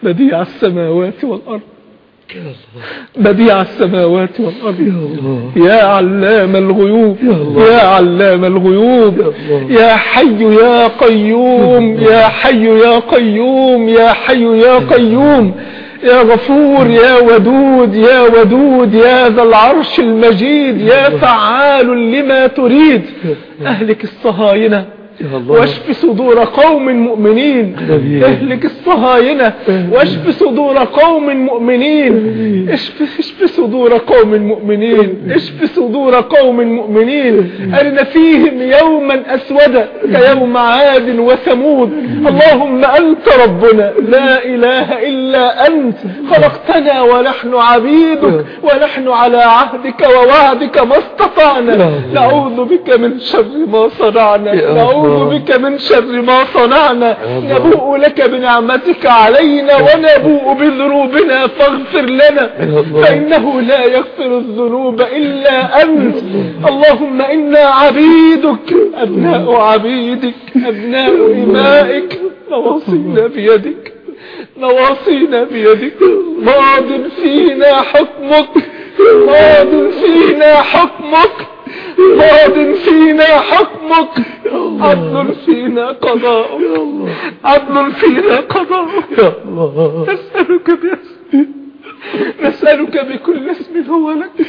بديع السماوات والأرض. بديع السماوات والأرض. يا علام الغيوب. يا علام الغيوب. يا حي يا قيوم. يا حي يا قيوم. يا حي يا قيوم. يا غفور يا ودود. يا ودود. يا ذا العرش المجيد. يا فعال لما تريد. أهلك الصهاينة. واشف صدور قوم مؤمنين. اهلك الصهاينة. واشف صدور قوم مؤمنين. اشف, اشف صدور قوم مؤمنين. اشف صدور قوم مؤمنين. أرنا فيهم يوما أسودا كيوم عاد وثمود. اللهم أنت ربنا. لا إله إلا أنت. خلقتنا ونحن عبيدك. ونحن على عهدك ووعدك ما استطعنا. نعوذ بك من شر ما صنعنا. نعوذ بك من شر ما صنعنا. نبوء لك بنعمتك علينا ونبوء بذنوبنا فاغفر لنا. فإنه لا يغفر الذنوب إلا أنت. اللهم إنا عبيدك. أبناء عبيدك. أبناء إمائك. نواصينا بيدك. نواصينا بيدك. ماض فينا حكمك. ماض فينا حكمك. ماض فينا حكمك. عدل فينا قضاؤك. عدل فينا قضاؤك. نسألك باسمك نسألك بكل اسم هو لك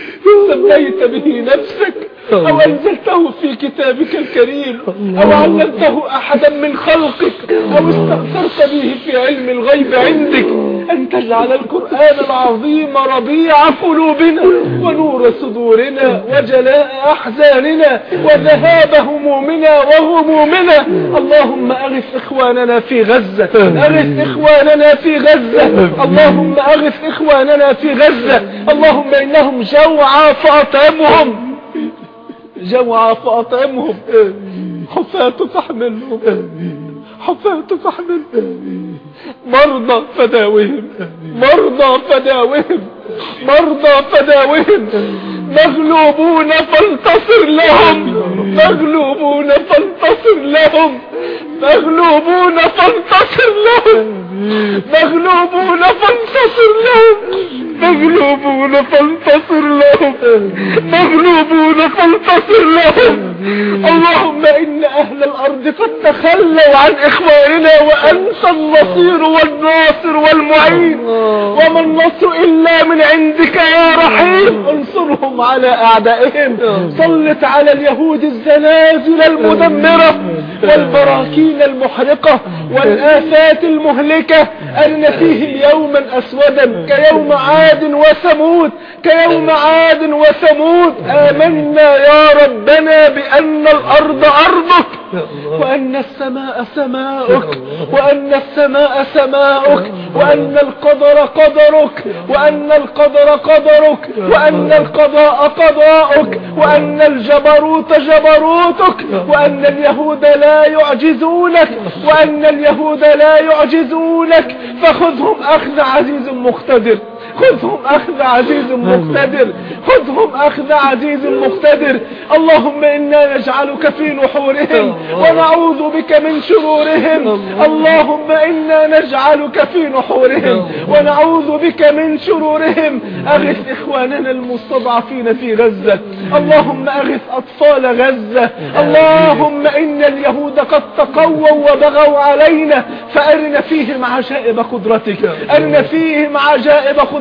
سميت به نفسك أو أنزلته في كتابك الكريم أو علمته أحدا من خلقك أو استأثرت به في علم الغيب عندك. أن تجعل القرآن العظيم ربيع قلوبنا ونور صدورنا وجلاء أحزاننا وذهاب همومنا وغمومنا. اللهم أغث إخواننا في غزة أغث إخواننا في غزة. اللهم أغث إخواننا في غزة. اللهم إنهم جوعى فأطعمهم. جوعى فأطعمهم. حفاة فاحملهم حفاة فاحملهم مرضى فداوهم مرضى فداوهم مرضى فداوهم مغلوبون فانتصر لهم. مغلوبون فانتصر لهم. مغلوبون فانتصر لهم. مغلوبون فانتصر لهم. مغلوبون فانتصر لهم. مغلوبون فانتصر لهم. اللهم إن أهل الأرض قد تخلوا عن إخواننا وأنت النصير والناصر والمعين. وما النصر إلا من عندك يا رحيم. انصرهم على أعدائهم. سلط على اليهود الزلازل المدمرة والبراكين المحرقة والآفات المهلكة. أن فيه يوما أسودا كيوم عاد وثمود كيوم عاد وثمود. آمنا يا ربنا بأن الأرض أرضك وأن السماء سماؤك وأن السماء سماؤك وأن القدر قدرك وأن القدر قدرك وأن القضاء قضاؤك وأن الجبروت جبروتك وأن اليهود لا يعجزونك وأن اليهود لا يعجزونك. فخذهم أخذ عزيز مقتدر. خذهم أخذ عزيز مقتدر. خذهم أخذ عزيز مقتدر. اللهم إنا نجعلك في نحورهم ونعوذ بك من شرورهم. اللهم إنا نجعلك في نحورهم ونعوذ بك من شرورهم. أغث إخواننا المستضعفين في غزة. اللهم أغث أطفال غزة. اللهم إن اليهود قد تقووا وبغوا علينا. فأرنا فيهم عجائب قدرتك. أرنا فيهم عجائب قدرتك.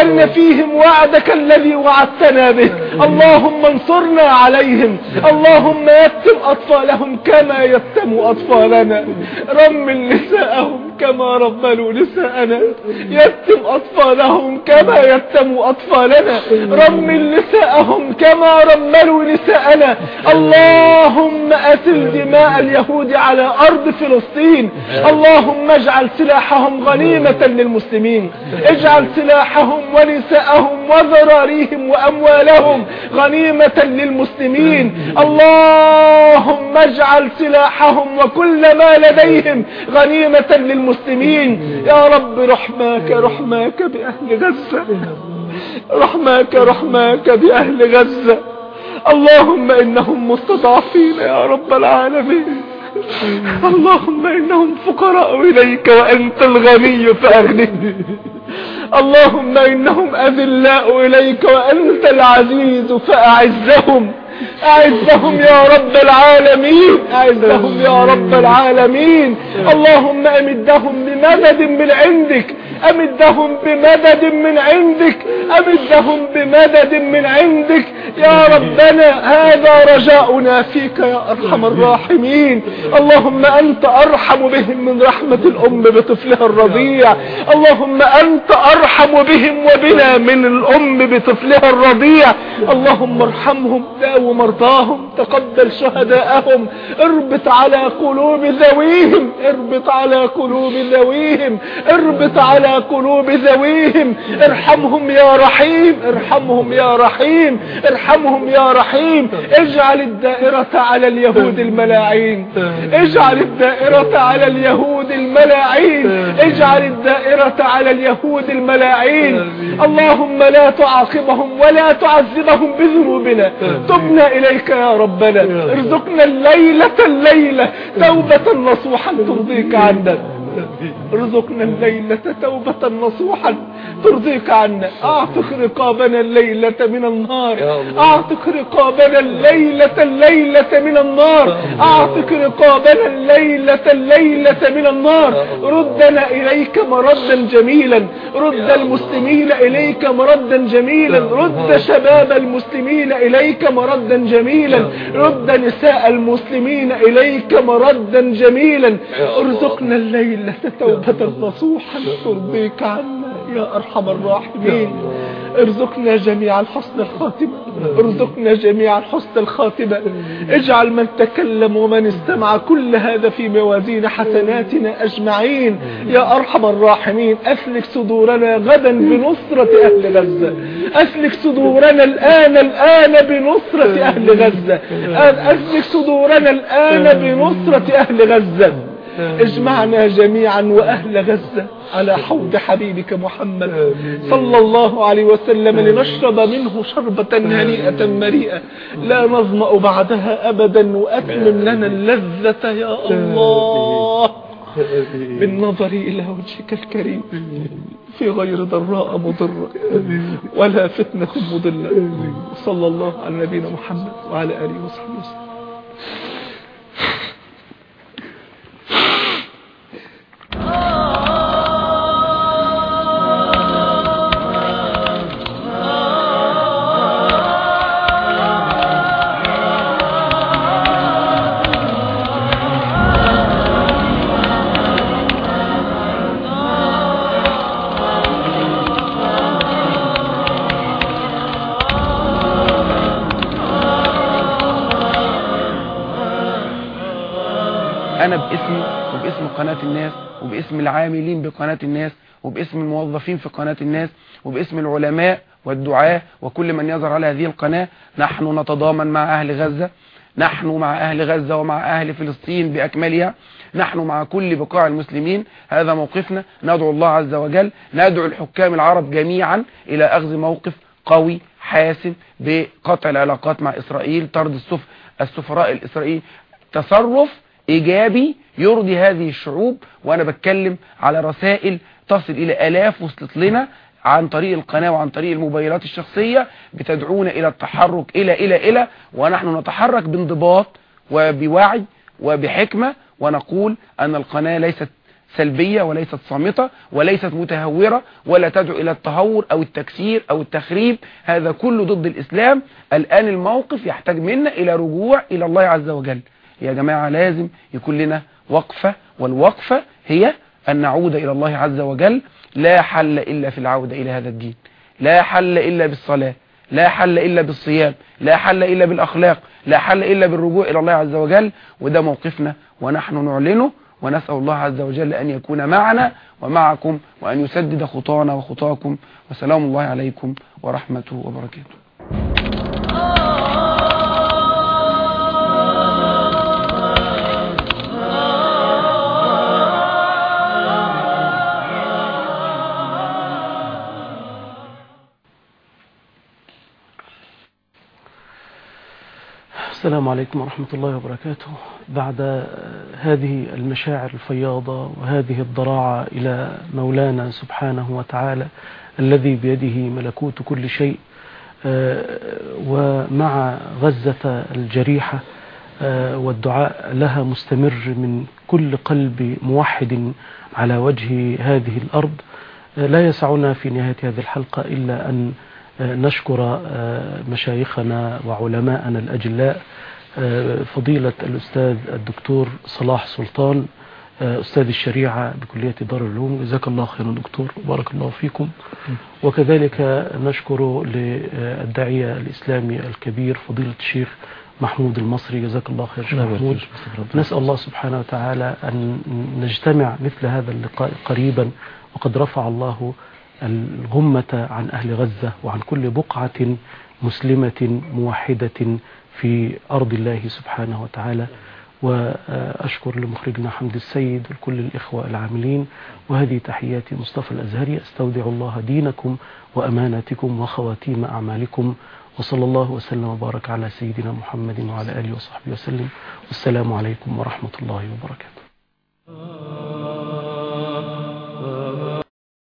أرنا فيهم وعدك الذي وعدتنا به. اللهم انصرنا عليهم. اللهم يتم أطفالهم كما يتم أطفالنا. رمل نساءهم كما رملوا نساءنا. يتم أطفالهم كما يتم أطفالنا. رمل نساءهم كما رملوا نساءنا. اللهم أسل دماء اليهود على أرض فلسطين. اللهم اجعل سلاحهم غنيمة للمسلمين. اجعل سلاحهم ونساءهم وذراريهم وأموالهم غنيمة للمسلمين. اللهم اجعل سلاحهم وكل ما لديهم غنيمة للمسلمين. يا رب رحماك رحماك بأهل غزة. رحماك رحماك بأهل غزة. اللهم إنهم مستضعفين يا رب العالمين. اللهم إنهم فقراء إليك وأنت الغني فأغني اللهم إنهم أذلاء إليك وأنت العزيز فأعزهم. أعزهم يا رب العالمين. أعزهم يا رب العالمين. اللهم أمدهم بمدد من عندك. أمدهم بمدد من عندك أمدهم بمدد من عندك. يا ربنا هذا رجاؤنا فيك يا أرحم الراحمين. اللهم أنت أرحم بهم من رحمة الأم بطفلها الرضيع. اللهم أنت أرحم بهم وبنا من الأم بطفلها الرضيع. اللهم ارحمهم داو مرضاهم تقبل شهداءهم. اربط على قلوب ذويهم اربط على قلوب ذويهم. اربط على قلوب ذويهم. ارحمهم يا رحيم. ارحمهم يا رحيم. ارحمهم يا رحيم. اجعل الدائرة على اليهود الملاعين. اجعل الدائرة على اليهود الملاعين. اجعل الدائرة على اليهود الملاعين. اللهم لا تعاقبهم ولا تعذبهم بذنوبنا. تبنا إليك يا ربنا. ارزقنا الليلة الليلة. توبة نصوحا ترضيك عنا. ارزقنا الليلة توبة نصوحا. ترضيك عنا اعتق رقابنا الليلة من النار. اعتق رقابنا الليلة الليلة من النار. اعتق رقابنا الليلة الليلة من النار. ردنا إليك مردا جميلا. رد المسلمين إليك مردا جميلا. رد شباب المسلمين إليك مردا جميلا. رد نساء المسلمين إليك مردا جميلا. ارزقنا الليلة توبة نصوحا. ترضيك عنا يا أرحم الراحمين. ارزقنا جميعا حسن الخاتمة ارزقنا جميعا حسن الخاتمة اجعل من تكلم ومن استمع كل هذا في موازين حسناتنا أجمعين. يا أرحم الراحمين أسلك صدورنا غدا بنصرة أهل غزة. أسلك صدورنا الآن الآن بنصرة أهل غزة. أسلك صدورنا الآن بنصرة أهل غزة. اجمعنا جميعا وأهل غزة على حوض حبيبك محمد. صلى الله عليه وسلم لنشرب منه شربة هنيئة مريئة لا نظمأ بعدها أبدا وأتمم لنا اللذة يا الله. بالنظر إلى وجهك الكريم. في غير ضراء مضرة ولا فتنة مضلة. صلى الله على نبينا محمد وعلى آله وصحبه وسلم. أنا باسمي وباسم قناة الناس وباسم العاملين بقناة الناس وباسم الموظفين في قناة الناس وباسم العلماء والدعاة وكل من يظهر على هذه القناة. نحن نتضامن مع أهل غزة. نحن مع أهل غزة ومع أهل فلسطين بأكملها. نحن مع كل بقاع المسلمين. هذا موقفنا. ندعو الله عز وجل. ندعو الحكام العرب جميعا إلى أخذ موقف قوي حاسم بقطع العلاقات مع إسرائيل. طرد السف السفراء الاسرائيليين تصرف إيجابي يرضي هذه الشعوب وأنا بتكلم على رسائل تصل إلى آلاف وصلت لنا عن طريق القناة وعن طريق الموبايلات الشخصية بتدعونا إلى التحرك إلى إلى إلى ونحن نتحرك بانضباط وبوعي وبحكمة ونقول أن القناة ليست سلبية وليست صامتة وليست متهورة ولا تدعو إلى التهور أو التكسير أو التخريب هذا كله ضد الإسلام. الآن الموقف يحتاج منا إلى رجوع إلى الله عز وجل. يا جماعة لازم يكون لنا وقفة والوقفة هي أن نعود إلى الله عز وجل. لا حل إلا في العودة إلى هذا الدين. لا حل إلا بالصلاة لا حل إلا بالصيام لا حل إلا بالأخلاق لا حل إلا بالرجوع إلى الله عز وجل. وده موقفنا ونحن نعلنه ونسأل الله عز وجل أن يكون معنا ومعكم وأن يسدد خطانا وخطاكم. وسلام الله عليكم ورحمته وبركاته. السلام عليكم ورحمة الله وبركاته. بعد هذه المشاعر الفياضة وهذه الضراعة إلى مولانا سبحانه وتعالى الذي بيده ملكوت كل شيء ومع غزة الجريحة والدعاء لها مستمر من كل قلب موحد على وجه هذه الأرض آه، لا يسعنا في نهاية هذه الحلقة إلا أن آه، نشكر آه، مشايخنا وعلماءنا الأجلاء آه، فضيلة الأستاذ الدكتور صلاح سلطان آه، أستاذ الشريعة بكلية دار العلوم. جزاك الله خيرا دكتور بارك الله فيكم. وكذلك نشكر للداعية الإسلامي الكبير فضيلة الشيخ محمود المصري. جزاك الله خير شيخ محمود. نسأل الله سبحانه وتعالى أن نجتمع مثل هذا اللقاء قريبا وقد رفع الله الغمة عن أهل غزة وعن كل بقعة مسلمة موحدة في أرض الله سبحانه وتعالى. وأشكر لمخرجنا حمد السيد وكل الإخوة العاملين. وهذه تحياتي مصطفى الأزهري. أستودع الله دينكم وأماناتكم وخواتيم أعمالكم. وصلى الله وسلم وبارك على سيدنا محمد وعلى آله وصحبه وسلم. والسلام عليكم ورحمة الله وبركاته.